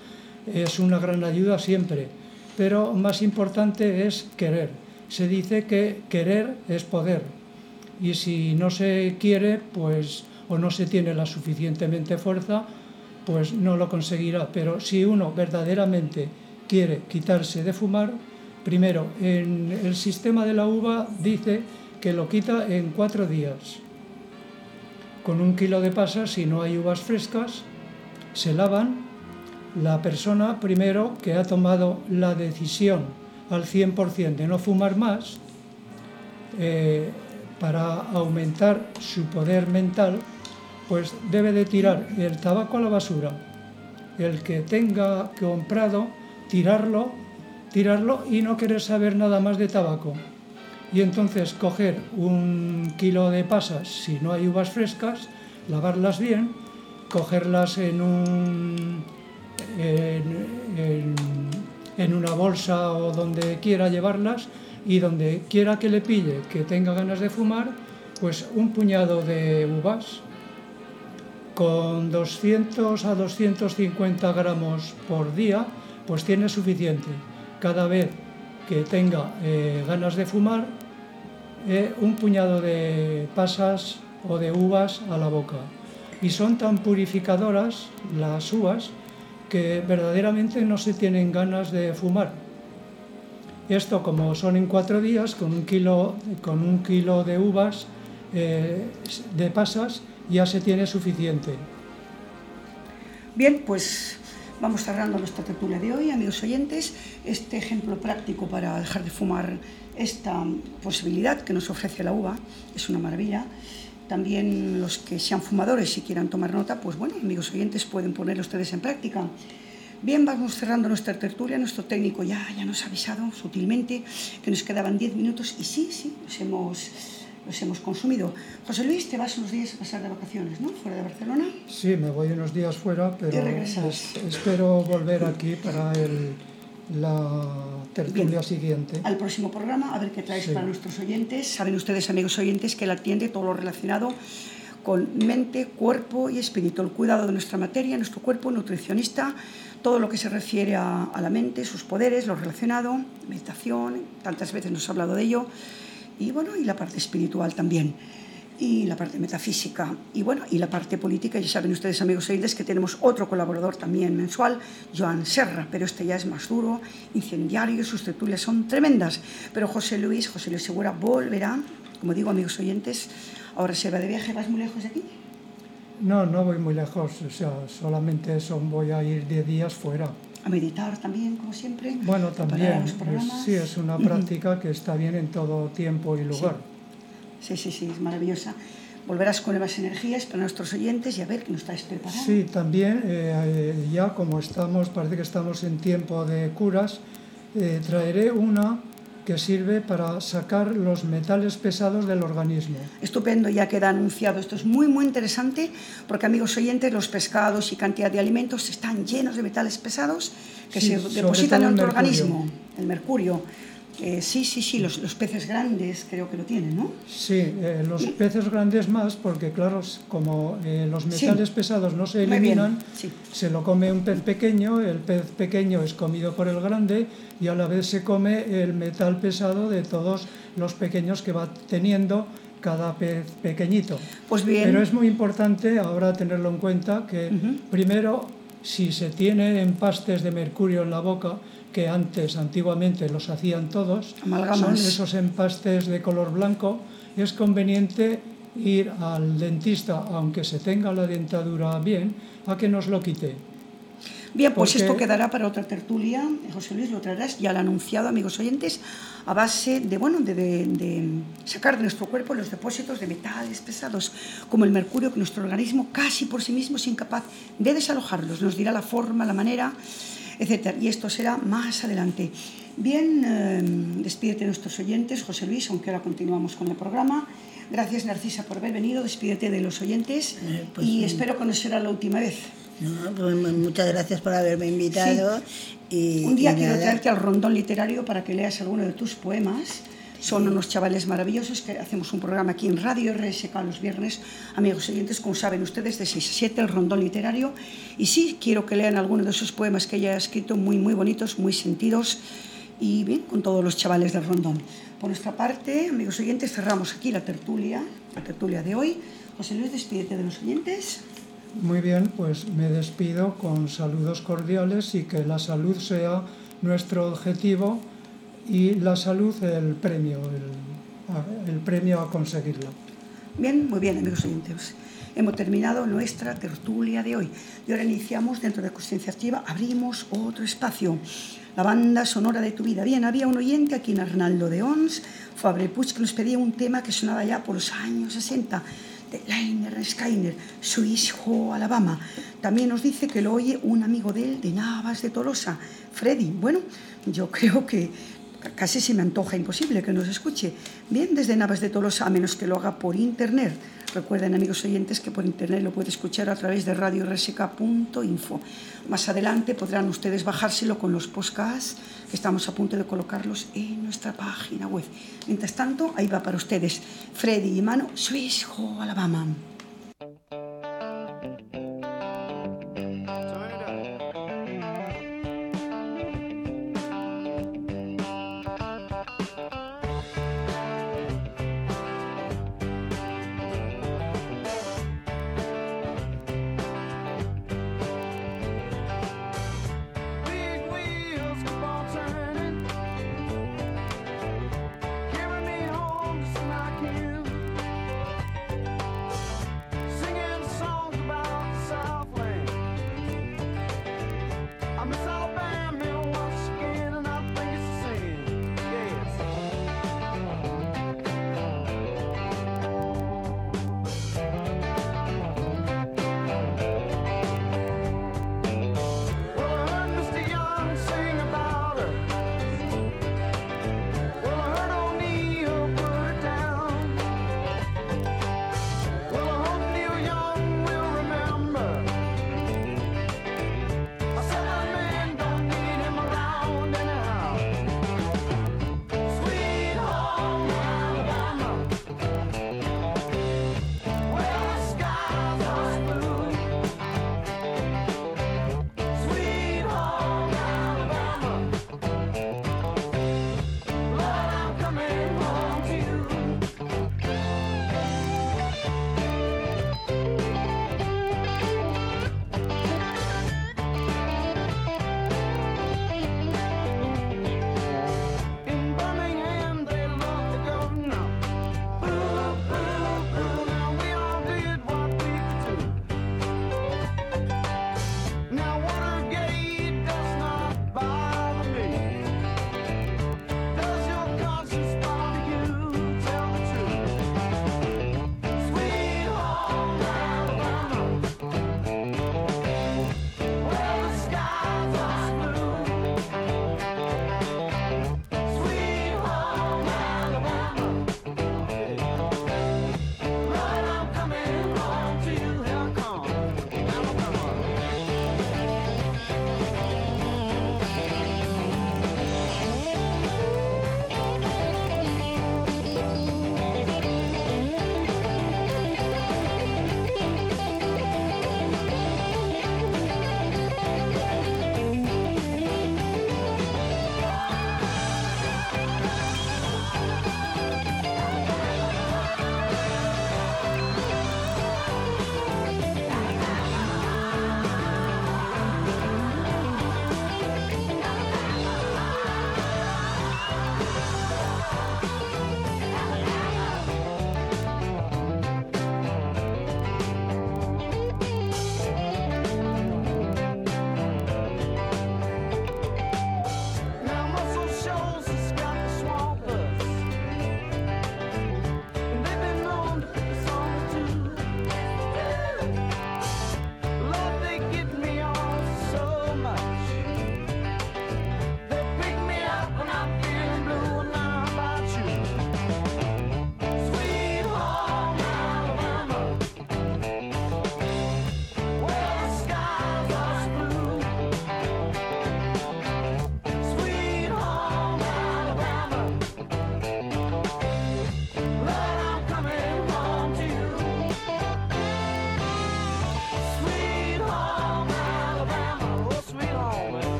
es una gran ayuda siempre, pero más importante es querer. Se dice que querer es poder y si no se quiere, pues o no se tiene la suficientemente fuerza, pues no lo conseguirá. Pero si uno verdaderamente quiere quitarse de fumar, primero, en el sistema de la uva dice que lo quita en cuatro días. Con un kilo de pasas, si no hay uvas frescas, se lavan. La persona, primero, que ha tomado la decisión al 100% de no fumar más, eh, para aumentar su poder mental, pues debe de tirar el tabaco a la basura. El que tenga comprado, tirarlo, tirarlo y no querer saber nada más de tabaco. Y entonces coger un kilo de pasas, si no hay uvas frescas, lavarlas bien, cogerlas en un en, una bolsa o donde quiera llevarlas y donde quiera que le pille que tenga ganas de fumar, pues un puñado de uvas con 200 a 250 gramos por día, pues tiene suficiente. Cada vez que tenga eh, ganas de fumar, eh, un puñado de pasas o de uvas a la boca. Y son tan purificadoras las uvas que verdaderamente no se tienen ganas de fumar. Esto como son en cuatro días, con un kilo, con un kilo de uvas, eh, de pasas, ya se tiene suficiente. Bien, pues vamos cerrando nuestra tertulia de hoy, amigos oyentes. Este ejemplo práctico para dejar de fumar esta posibilidad que nos ofrece la uva es una maravilla. También los que sean fumadores y quieran tomar nota, pues bueno, amigos oyentes, pueden ponerlo ustedes en práctica. Bien, vamos cerrando nuestra tertulia. Nuestro técnico ya, ya nos ha avisado sutilmente que nos quedaban 10 minutos y sí, sí, los hemos, los hemos consumido. José Luis, te vas unos días a pasar de vacaciones, ¿no? Fuera de Barcelona. Sí, me voy unos días fuera, pero es- espero volver aquí para el- la tertulia Bien. siguiente. al próximo programa, a ver qué traes Sí. para nuestros oyentes. Saben ustedes, amigos oyentes, que él atiende todo lo relacionado con mente, cuerpo y espíritu, el cuidado de nuestra materia, nuestro cuerpo, nutricionista, todo lo que se refiere a, a la mente, sus poderes, lo relacionado, meditación, tantas veces nos ha hablado de ello, y bueno, y la parte espiritual también. y la parte metafísica. Y bueno, y la parte política, ya saben ustedes, amigos oyentes, que tenemos otro colaborador también mensual, Joan Serra, pero este ya es más duro, incendiario, sus tertulias son tremendas. Pero José Luis, José Luis Segura volverá, como digo, amigos oyentes, ahora se va de viaje, ¿vas muy lejos de aquí? No, no voy muy lejos, o sea, solamente eso, voy a ir 10 días fuera. A meditar también, como siempre. Bueno, también, es- sí, es una práctica que está bien en todo tiempo y lugar. Sí, sí, sí, es maravillosa. Volverás con nuevas energías para nuestros oyentes y a ver qué nos estáis preparando. Sí, también eh, eh, ya como estamos, parece que estamos en tiempo de curas, eh, traeré una que sirve para sacar los metales pesados del organismo. Estupendo, ya queda anunciado. Esto es muy, muy interesante porque, amigos oyentes, los pescados y cantidad de alimentos están llenos de metales pesados que Sí, se depositan en el mercurio. organismo. El mercurio. Eh, sí, sí, sí, los, los peces grandes creo que lo tienen, ¿no? Sí, eh, los peces grandes más, porque claro, como eh, los Sí. metales pesados no se eliminan, sí. se lo come un pez pequeño, el pez pequeño es comido por el grande y a la vez se come el metal pesado de todos los pequeños que va teniendo cada pez pequeñito. Pues bien. Pero es muy importante ahora tenerlo en cuenta que primero, si se tiene empastes de mercurio en la boca, que antes, antiguamente, los hacían todos, Amalgamas. son esos empastes de color blanco, es conveniente ir al dentista, aunque se tenga la dentadura bien, a que nos lo quite. Bien, pues Porque- esto quedará para otra tertulia. José Luis, lo traerás, ya lo ha anunciado, amigos oyentes, a base de, bueno, de, de- de sacar de nuestro cuerpo los depósitos de metales pesados, como el mercurio, que nuestro organismo casi por sí mismo es incapaz de desalojarlos. Nos dirá la forma, la manera, etc. Y esto será más adelante. Bien, eh, despídete de nuestros oyentes, José Luis, aunque ahora continuamos con el programa. Gracias, Narcisa, por haber venido. Despídete de los oyentes Eh, pues, y mm. espero que no será la última vez. No, pues, mu- muchas gracias por haberme invitado. Y, Un día y quiero nada, traerte al rondón literario para que leas alguno de tus poemas. Son unos chavales maravillosos que hacemos un programa aquí en Radio RSK los viernes. Amigos oyentes, como saben ustedes, de 6 a 7, el rondón literario. Y sí, quiero que lean alguno de esos poemas que ella ha escrito, muy, muy bonitos, muy sentidos. Y bien, con todos los chavales del rondón. Por nuestra parte, amigos oyentes, cerramos aquí la tertulia, la tertulia de hoy. José Luis, despídete de los oyentes. Muy bien, pues me despido con saludos cordiales y que la salud sea nuestro objetivo y la salud el premio, el, el premio a conseguirla. Bien, muy bien, amigos oyentes. Hemos terminado nuestra tertulia de hoy. Y ahora iniciamos dentro de Conciencia Activa, abrimos otro espacio. La banda sonora de tu vida. Bien, había un oyente aquí en Arnaldo de Ons, Fabre Puig, que nos pedía un tema que sonaba ya por los años 60, de Liner Skyner, Swiss Ho, Alabama. También nos dice que lo oye un amigo de él de Navas de Tolosa, Freddy. Bueno, yo creo que casi se me antoja imposible que nos escuche. Bien, desde Navas de Tolosa, a menos que lo haga por internet. Recuerden, amigos oyentes, que por internet lo puede escuchar a través de radiorsk.info. Más adelante podrán ustedes bajárselo con los podcasts que estamos a punto de colocarlos en nuestra página web. Mientras tanto, ahí va para ustedes Freddy y Mano, Swiss Alabama.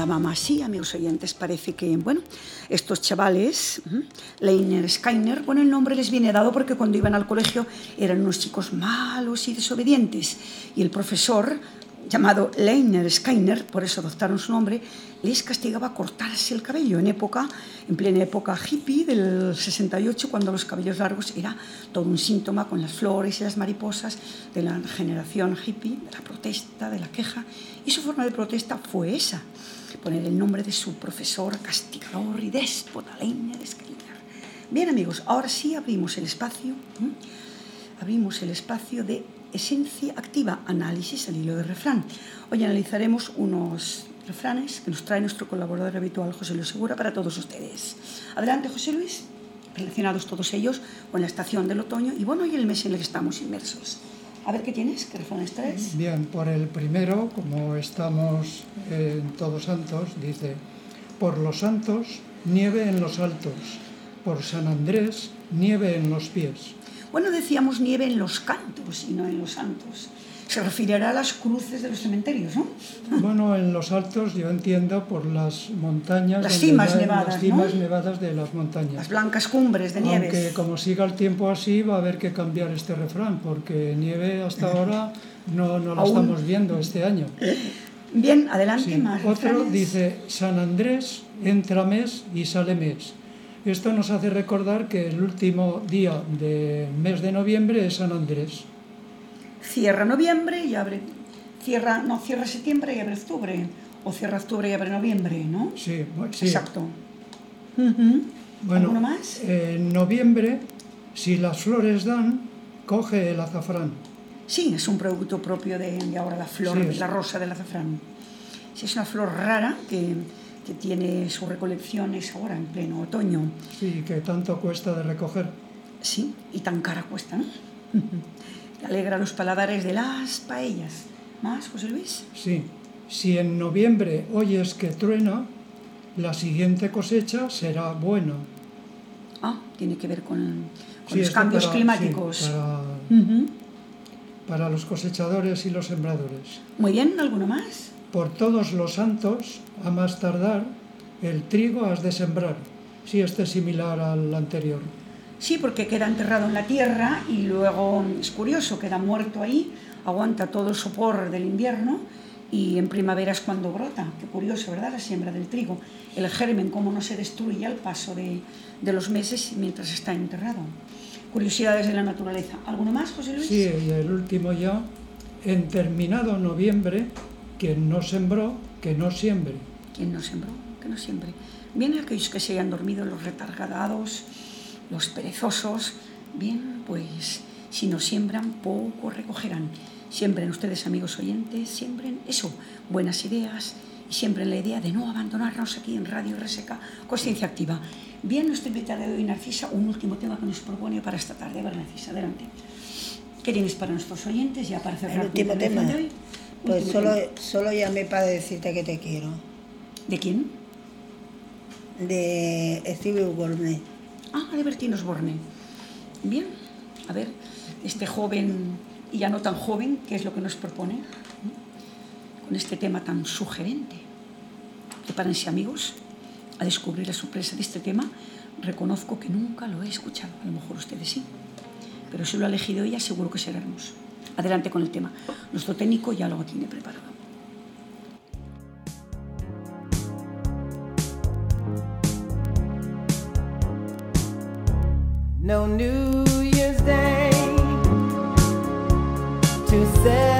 Hola mamá, sí, amigos oyentes, parece que, bueno, estos chavales, Leiner Skyner, bueno, el nombre les viene dado porque cuando iban al colegio eran unos chicos malos y desobedientes. Y el profesor, llamado Leiner Skyner, por eso adoptaron su nombre, les castigaba cortarse el cabello en época, en plena época hippie del 68, cuando los cabellos largos era todo un síntoma con las flores y las mariposas de la generación hippie, de la protesta, de la queja. Y su forma de protesta fue esa, poner el nombre de su profesor castigador y déspota, Leiner Skyner. Bien amigos, ahora sí abrimos el espacio, ¿m? abrimos el espacio de esencia activa, análisis al hilo de refrán. Hoy analizaremos unos refranes que nos trae nuestro colaborador habitual José Luis Segura para todos ustedes. Adelante José Luis, relacionados todos ellos con la estación del otoño y bueno, y el mes en el que estamos inmersos. A ver qué tienes, qué refranes traes. Bien, por el primero, como estamos en Todos Santos, dice, por los santos, nieve en los altos, por San Andrés, nieve en los pies. Bueno, decíamos nieve en los cantos y no en los santos. Se referirá a las cruces de los cementerios, ¿no? Bueno, en los altos yo entiendo por las montañas, Las cimas nevadas, las cimas ¿no? nevadas de las Las montañas. blancas cumbres de nieves. Aunque como siga el tiempo así va a haber que cambiar este refrán, porque nieve hasta ahora no, no la Aún. estamos viendo este año. Bien, adelante, Sí. más Otro refranes. dice, San Andrés entra mes y sale mes. Esto nos hace recordar que el último día del mes de noviembre es San Andrés. Cierra noviembre y abre... Cierra, no, cierra septiembre y abre octubre. O cierra octubre y abre noviembre, ¿no? Sí, bu- sí. Exacto. Bueno, ¿Alguno más? En noviembre, si las flores dan, coge el azafrán. Sí, es un producto propio de, de ahora la flor, Sí, es- la rosa del azafrán. Sí, es una flor rara que, que tiene su recolección es ahora en pleno otoño. Sí, que tanto cuesta de recoger. Sí, y tan cara cuesta, ¿no? Alegra los paladares de las paellas. ¿Más, José Luis? Sí. Si en noviembre oyes que truena, la siguiente cosecha será buena. Ah, tiene que ver con, con Sí, los cambios para- sí, climáticos. para, Ujú. para los cosechadores y los sembradores. Muy bien, ¿alguno más? Por todos los santos, a más tardar, el trigo has de sembrar. Sí, este es similar al anterior. Sí, porque queda enterrado en la tierra y luego es curioso, queda muerto ahí, aguanta todo el sopor del invierno y en primavera es cuando brota. Qué curioso, ¿verdad? La siembra del trigo. El germen, cómo no se destruye al paso de, de los meses mientras está enterrado. Curiosidades de la naturaleza. ¿Alguno más, José Luis? Sí, y el último ya, en terminado noviembre, quien no sembró, que no siembre. ¿Quién no sembró? Que no siembre. Bien, aquellos que se hayan dormido, los retardados, los perezosos. Bien, pues si no siembran, poco recogerán. Siembren ustedes, amigos oyentes, siembren eso, buenas ideas y siembren la idea de no abandonarnos aquí en Radio RSK, Conciencia Activa. Bien, nuestra invitada de hoy, Narcisa, un último tema que nos propone para esta tarde. A ver, Narcisa, adelante. ¿Qué tienes para nuestros oyentes ya para cerrar El último tema. de hoy? Pues Último solo, tema. solo llamé para decirte que te quiero. ¿De quién? De Stevie Wonder. Ah, de Bertín. Bien, a ver, este joven y ya no tan joven, ¿qué es lo que nos propone? Con este tema tan sugerente. Prepárense, amigos, a descubrir la sorpresa de este tema. Reconozco que nunca lo he escuchado, a lo mejor ustedes sí, pero si lo ha elegido ella, seguro que será hermoso. Adelante con el tema. Nuestro técnico ya lo tiene preparado. No New Year's Day to celebrate.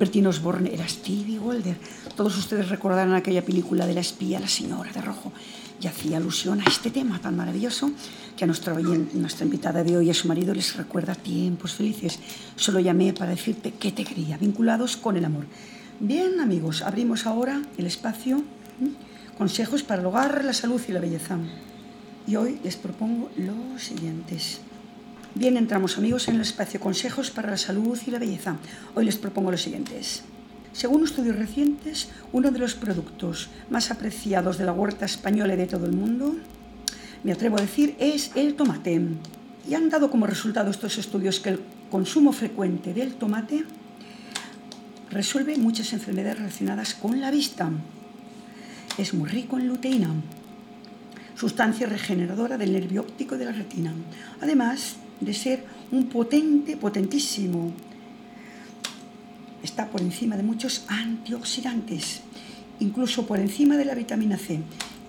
era Bertine Osborne, era Stevie Wonder. Todos ustedes recordarán aquella película de la espía, la señora de rojo, y hacía alusión a este tema tan maravilloso que a nuestra, nuestra invitada de hoy y a su marido les recuerda tiempos felices. Solo llamé para decirte que te quería, vinculados con el amor. Bien, amigos, abrimos ahora el espacio. Consejos para el hogar, la salud y la belleza. Y hoy les propongo los siguientes. Bien, entramos amigos en el espacio Consejos para la Salud y la Belleza. Hoy les propongo los siguientes. Según estudios recientes, uno de los productos más apreciados de la huerta española y de todo el mundo, me atrevo a decir, es el tomate. Y han dado como resultado estos estudios que el consumo frecuente del tomate resuelve muchas enfermedades relacionadas con la vista. Es muy rico en luteína, sustancia regeneradora del nervio óptico y de la retina, además de ser un potente, potentísimo. Está por encima de muchos antioxidantes, incluso por encima de la vitamina C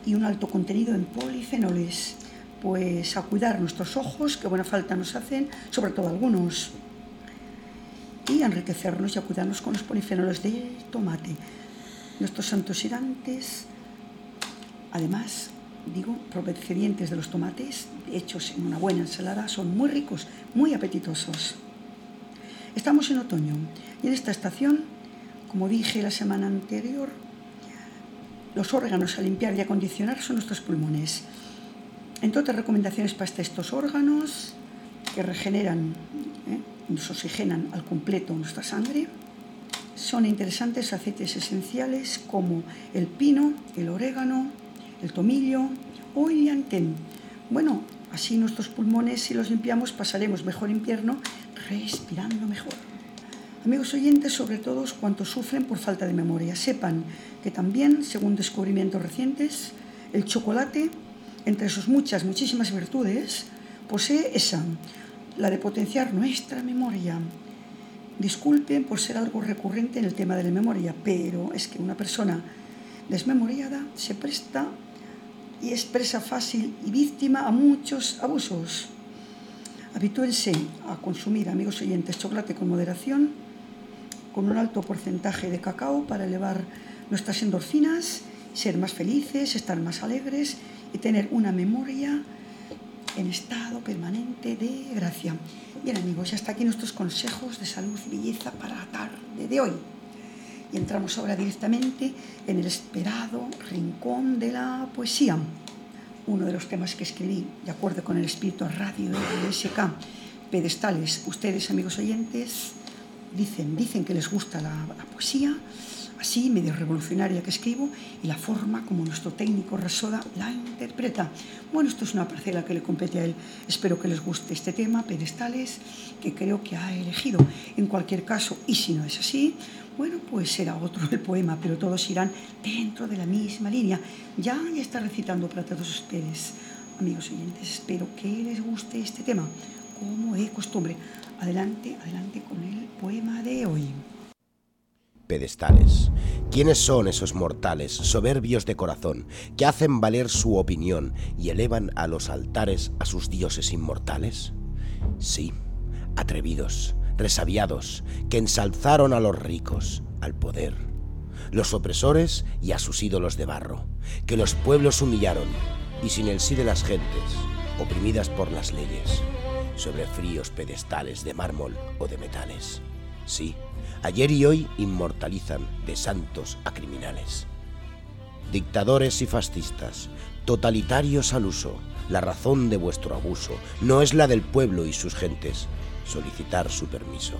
y un alto contenido en polifenoles. Pues a cuidar nuestros ojos, que buena falta nos hacen, sobre todo algunos, y a enriquecernos y a cuidarnos con los polifenoles del tomate. Nuestros antioxidantes, además, digo, provenientes de los tomates, hechos en una buena ensalada, son muy ricos, muy apetitosos. Estamos en otoño y en esta estación, como dije la semana anterior, los órganos a limpiar y acondicionar son nuestros pulmones. Entre otras recomendaciones para estos órganos que regeneran, ¿eh? nos oxigenan al completo nuestra sangre, son interesantes aceites esenciales como el pino, el orégano, el tomillo o el llantén. Bueno, así nuestros pulmones si los limpiamos pasaremos mejor invierno respirando mejor. Amigos oyentes, sobre todo cuantos sufren por falta de memoria, sepan que también, según descubrimientos recientes, el chocolate, entre sus muchas, muchísimas virtudes, posee esa, la de potenciar nuestra memoria. Disculpen por ser algo recurrente en el tema de la memoria, pero es que una persona desmemoriada se presta y es presa fácil y víctima a muchos abusos. Habitúense a consumir, amigos oyentes, chocolate con moderación, con un alto porcentaje de cacao para elevar nuestras endorfinas, ser más felices, estar más alegres y tener una memoria en estado permanente de gracia. Bien amigos, hasta aquí nuestros consejos de salud y belleza para la tarde de hoy. Y entramos ahora directamente en el esperado rincón de la poesía. Uno de los temas que escribí, de acuerdo con el espíritu radio de SK, pedestales. Ustedes, amigos oyentes, dicen, dicen que les gusta la, la poesía, así, medio revolucionaria que escribo, y la forma como nuestro técnico Rasoda la interpreta. Bueno, esto es una parcela que le compete a él. Espero que les guste este tema, pedestales, que creo que ha elegido. En cualquier caso, y si no es así, bueno, pues será otro el poema, pero todos irán dentro de la misma línea. Ya, está recitando para todos ustedes. Amigos oyentes, espero que les guste este tema, como es costumbre. Adelante, adelante con el poema de hoy pedestales. ¿Quiénes son esos mortales, soberbios de corazón, que hacen valer su opinión y elevan a los altares a sus dioses inmortales? Sí, atrevidos, resabiados, que ensalzaron a los ricos, al poder, los opresores y a sus ídolos de barro, que los pueblos humillaron y sin el sí de las gentes, oprimidas por las leyes, sobre fríos pedestales de mármol o de metales. Sí, ayer y hoy inmortalizan de santos a criminales. Dictadores y fascistas, totalitarios al uso, la razón de vuestro abuso no es la del pueblo y sus gentes, solicitar su permiso.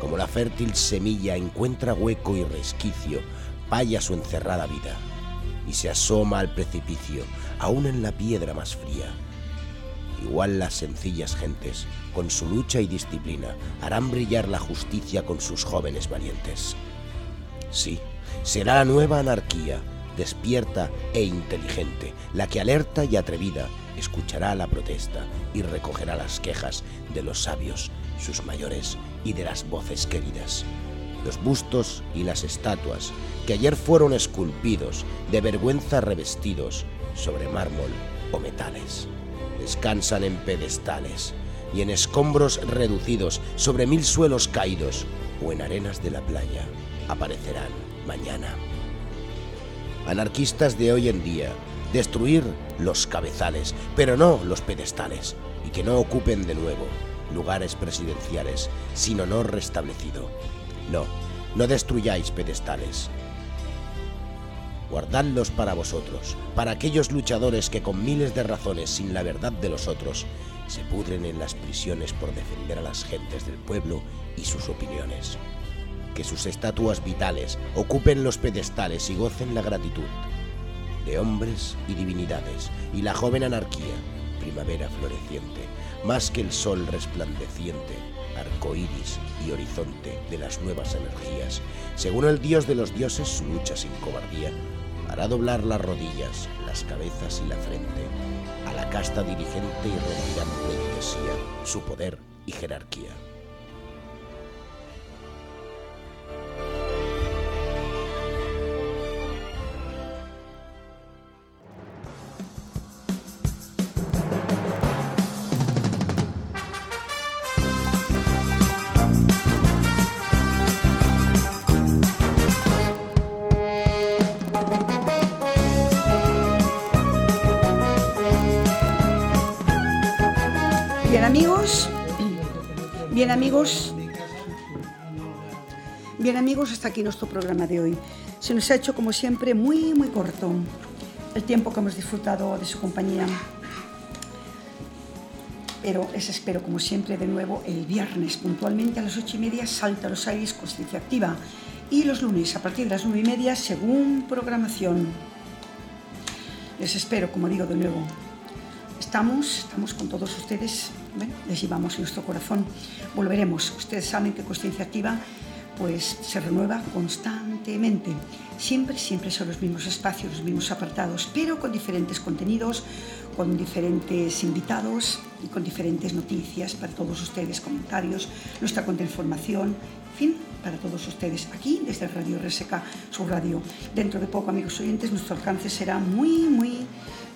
Como la fértil semilla encuentra hueco y resquicio, vaya su encerrada vida, y se asoma al precipicio, aún en la piedra más fría. Igual las sencillas gentes, con su lucha y disciplina, harán brillar la justicia con sus jóvenes valientes. Sí, será la nueva anarquía, despierta e inteligente, la que alerta y atrevida escuchará la protesta y recogerá las quejas de los sabios, sus mayores y de las voces queridas. Los bustos y las estatuas que ayer fueron esculpidos, de vergüenza revestidos sobre mármol o metales, descansan en pedestales y en escombros reducidos sobre mil suelos caídos o en arenas de la playa aparecerán mañana. Anarquistas de hoy en día, destruir los cabezales, pero no los pedestales, y que no ocupen de nuevo lugares presidenciales sin honor restablecido. No, no destruyáis pedestales. Guardadlos para vosotros, para aquellos luchadores que con miles de razones sin la verdad de los otros se pudren en las prisiones por defender a las gentes del pueblo y sus opiniones. Que sus estatuas vitales ocupen los pedestales y gocen la gratitud de hombres y divinidades y la joven anarquía, primavera floreciente, más que el sol resplandeciente, arco iris y horizonte de las nuevas energías. Según el dios de los dioses, su lucha sin cobardía hará doblar las rodillas, las cabezas y la frente a la casta dirigente y rendirán pleitesía su poder y jerarquía. Bien amigos, hasta aquí nuestro programa de hoy. Se nos ha hecho como siempre muy muy corto el tiempo que hemos disfrutado de su compañía. Pero les espero, como siempre, de nuevo el viernes, puntualmente a las ocho y media, Salta los Aires, Conciencia Activa. Y los lunes, a partir de las nueve y media, según programación. Les espero, como digo, de nuevo. Estamos, estamos con todos ustedes, les llevamos en nuestro corazón. Volveremos. Ustedes saben que Conciencia Activa pues, se renueva constantemente. Siempre, siempre son los mismos espacios, los mismos apartados, pero con diferentes contenidos, con diferentes invitados y con diferentes noticias para todos ustedes, comentarios, nuestra contrainformación, en fin, para todos ustedes aquí desde Radio RSK, su radio. Dentro de poco, amigos oyentes, nuestro alcance será muy, muy,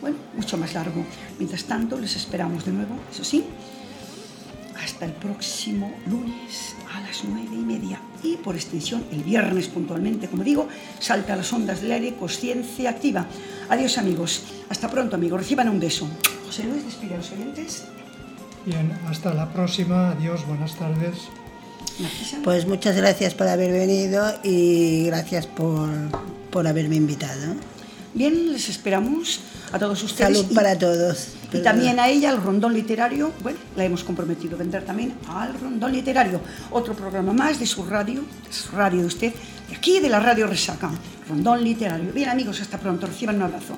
bueno, mucho más largo. Mientras tanto, les esperamos de nuevo, eso sí, hasta el próximo lunes a las nueve y media y por extensión el viernes puntualmente, como digo, salta a las ondas del aire Conciencia Activa. Adiós amigos, hasta pronto amigos, reciban un beso. José Luis, despide a los oyentes. Bien, hasta la próxima. Adiós, buenas tardes. Pues muchas gracias por haber venido y gracias por, por haberme invitado. Bien, les esperamos a todos ustedes. Salud y- para todos. Y también a ella, al Rondón Literario, bueno, la hemos comprometido a vender también al Rondón Literario. Otro programa más de su radio, de su radio de usted, de aquí de la Radio Resaca, Rondón Literario. Bien amigos, hasta pronto, reciban un abrazo.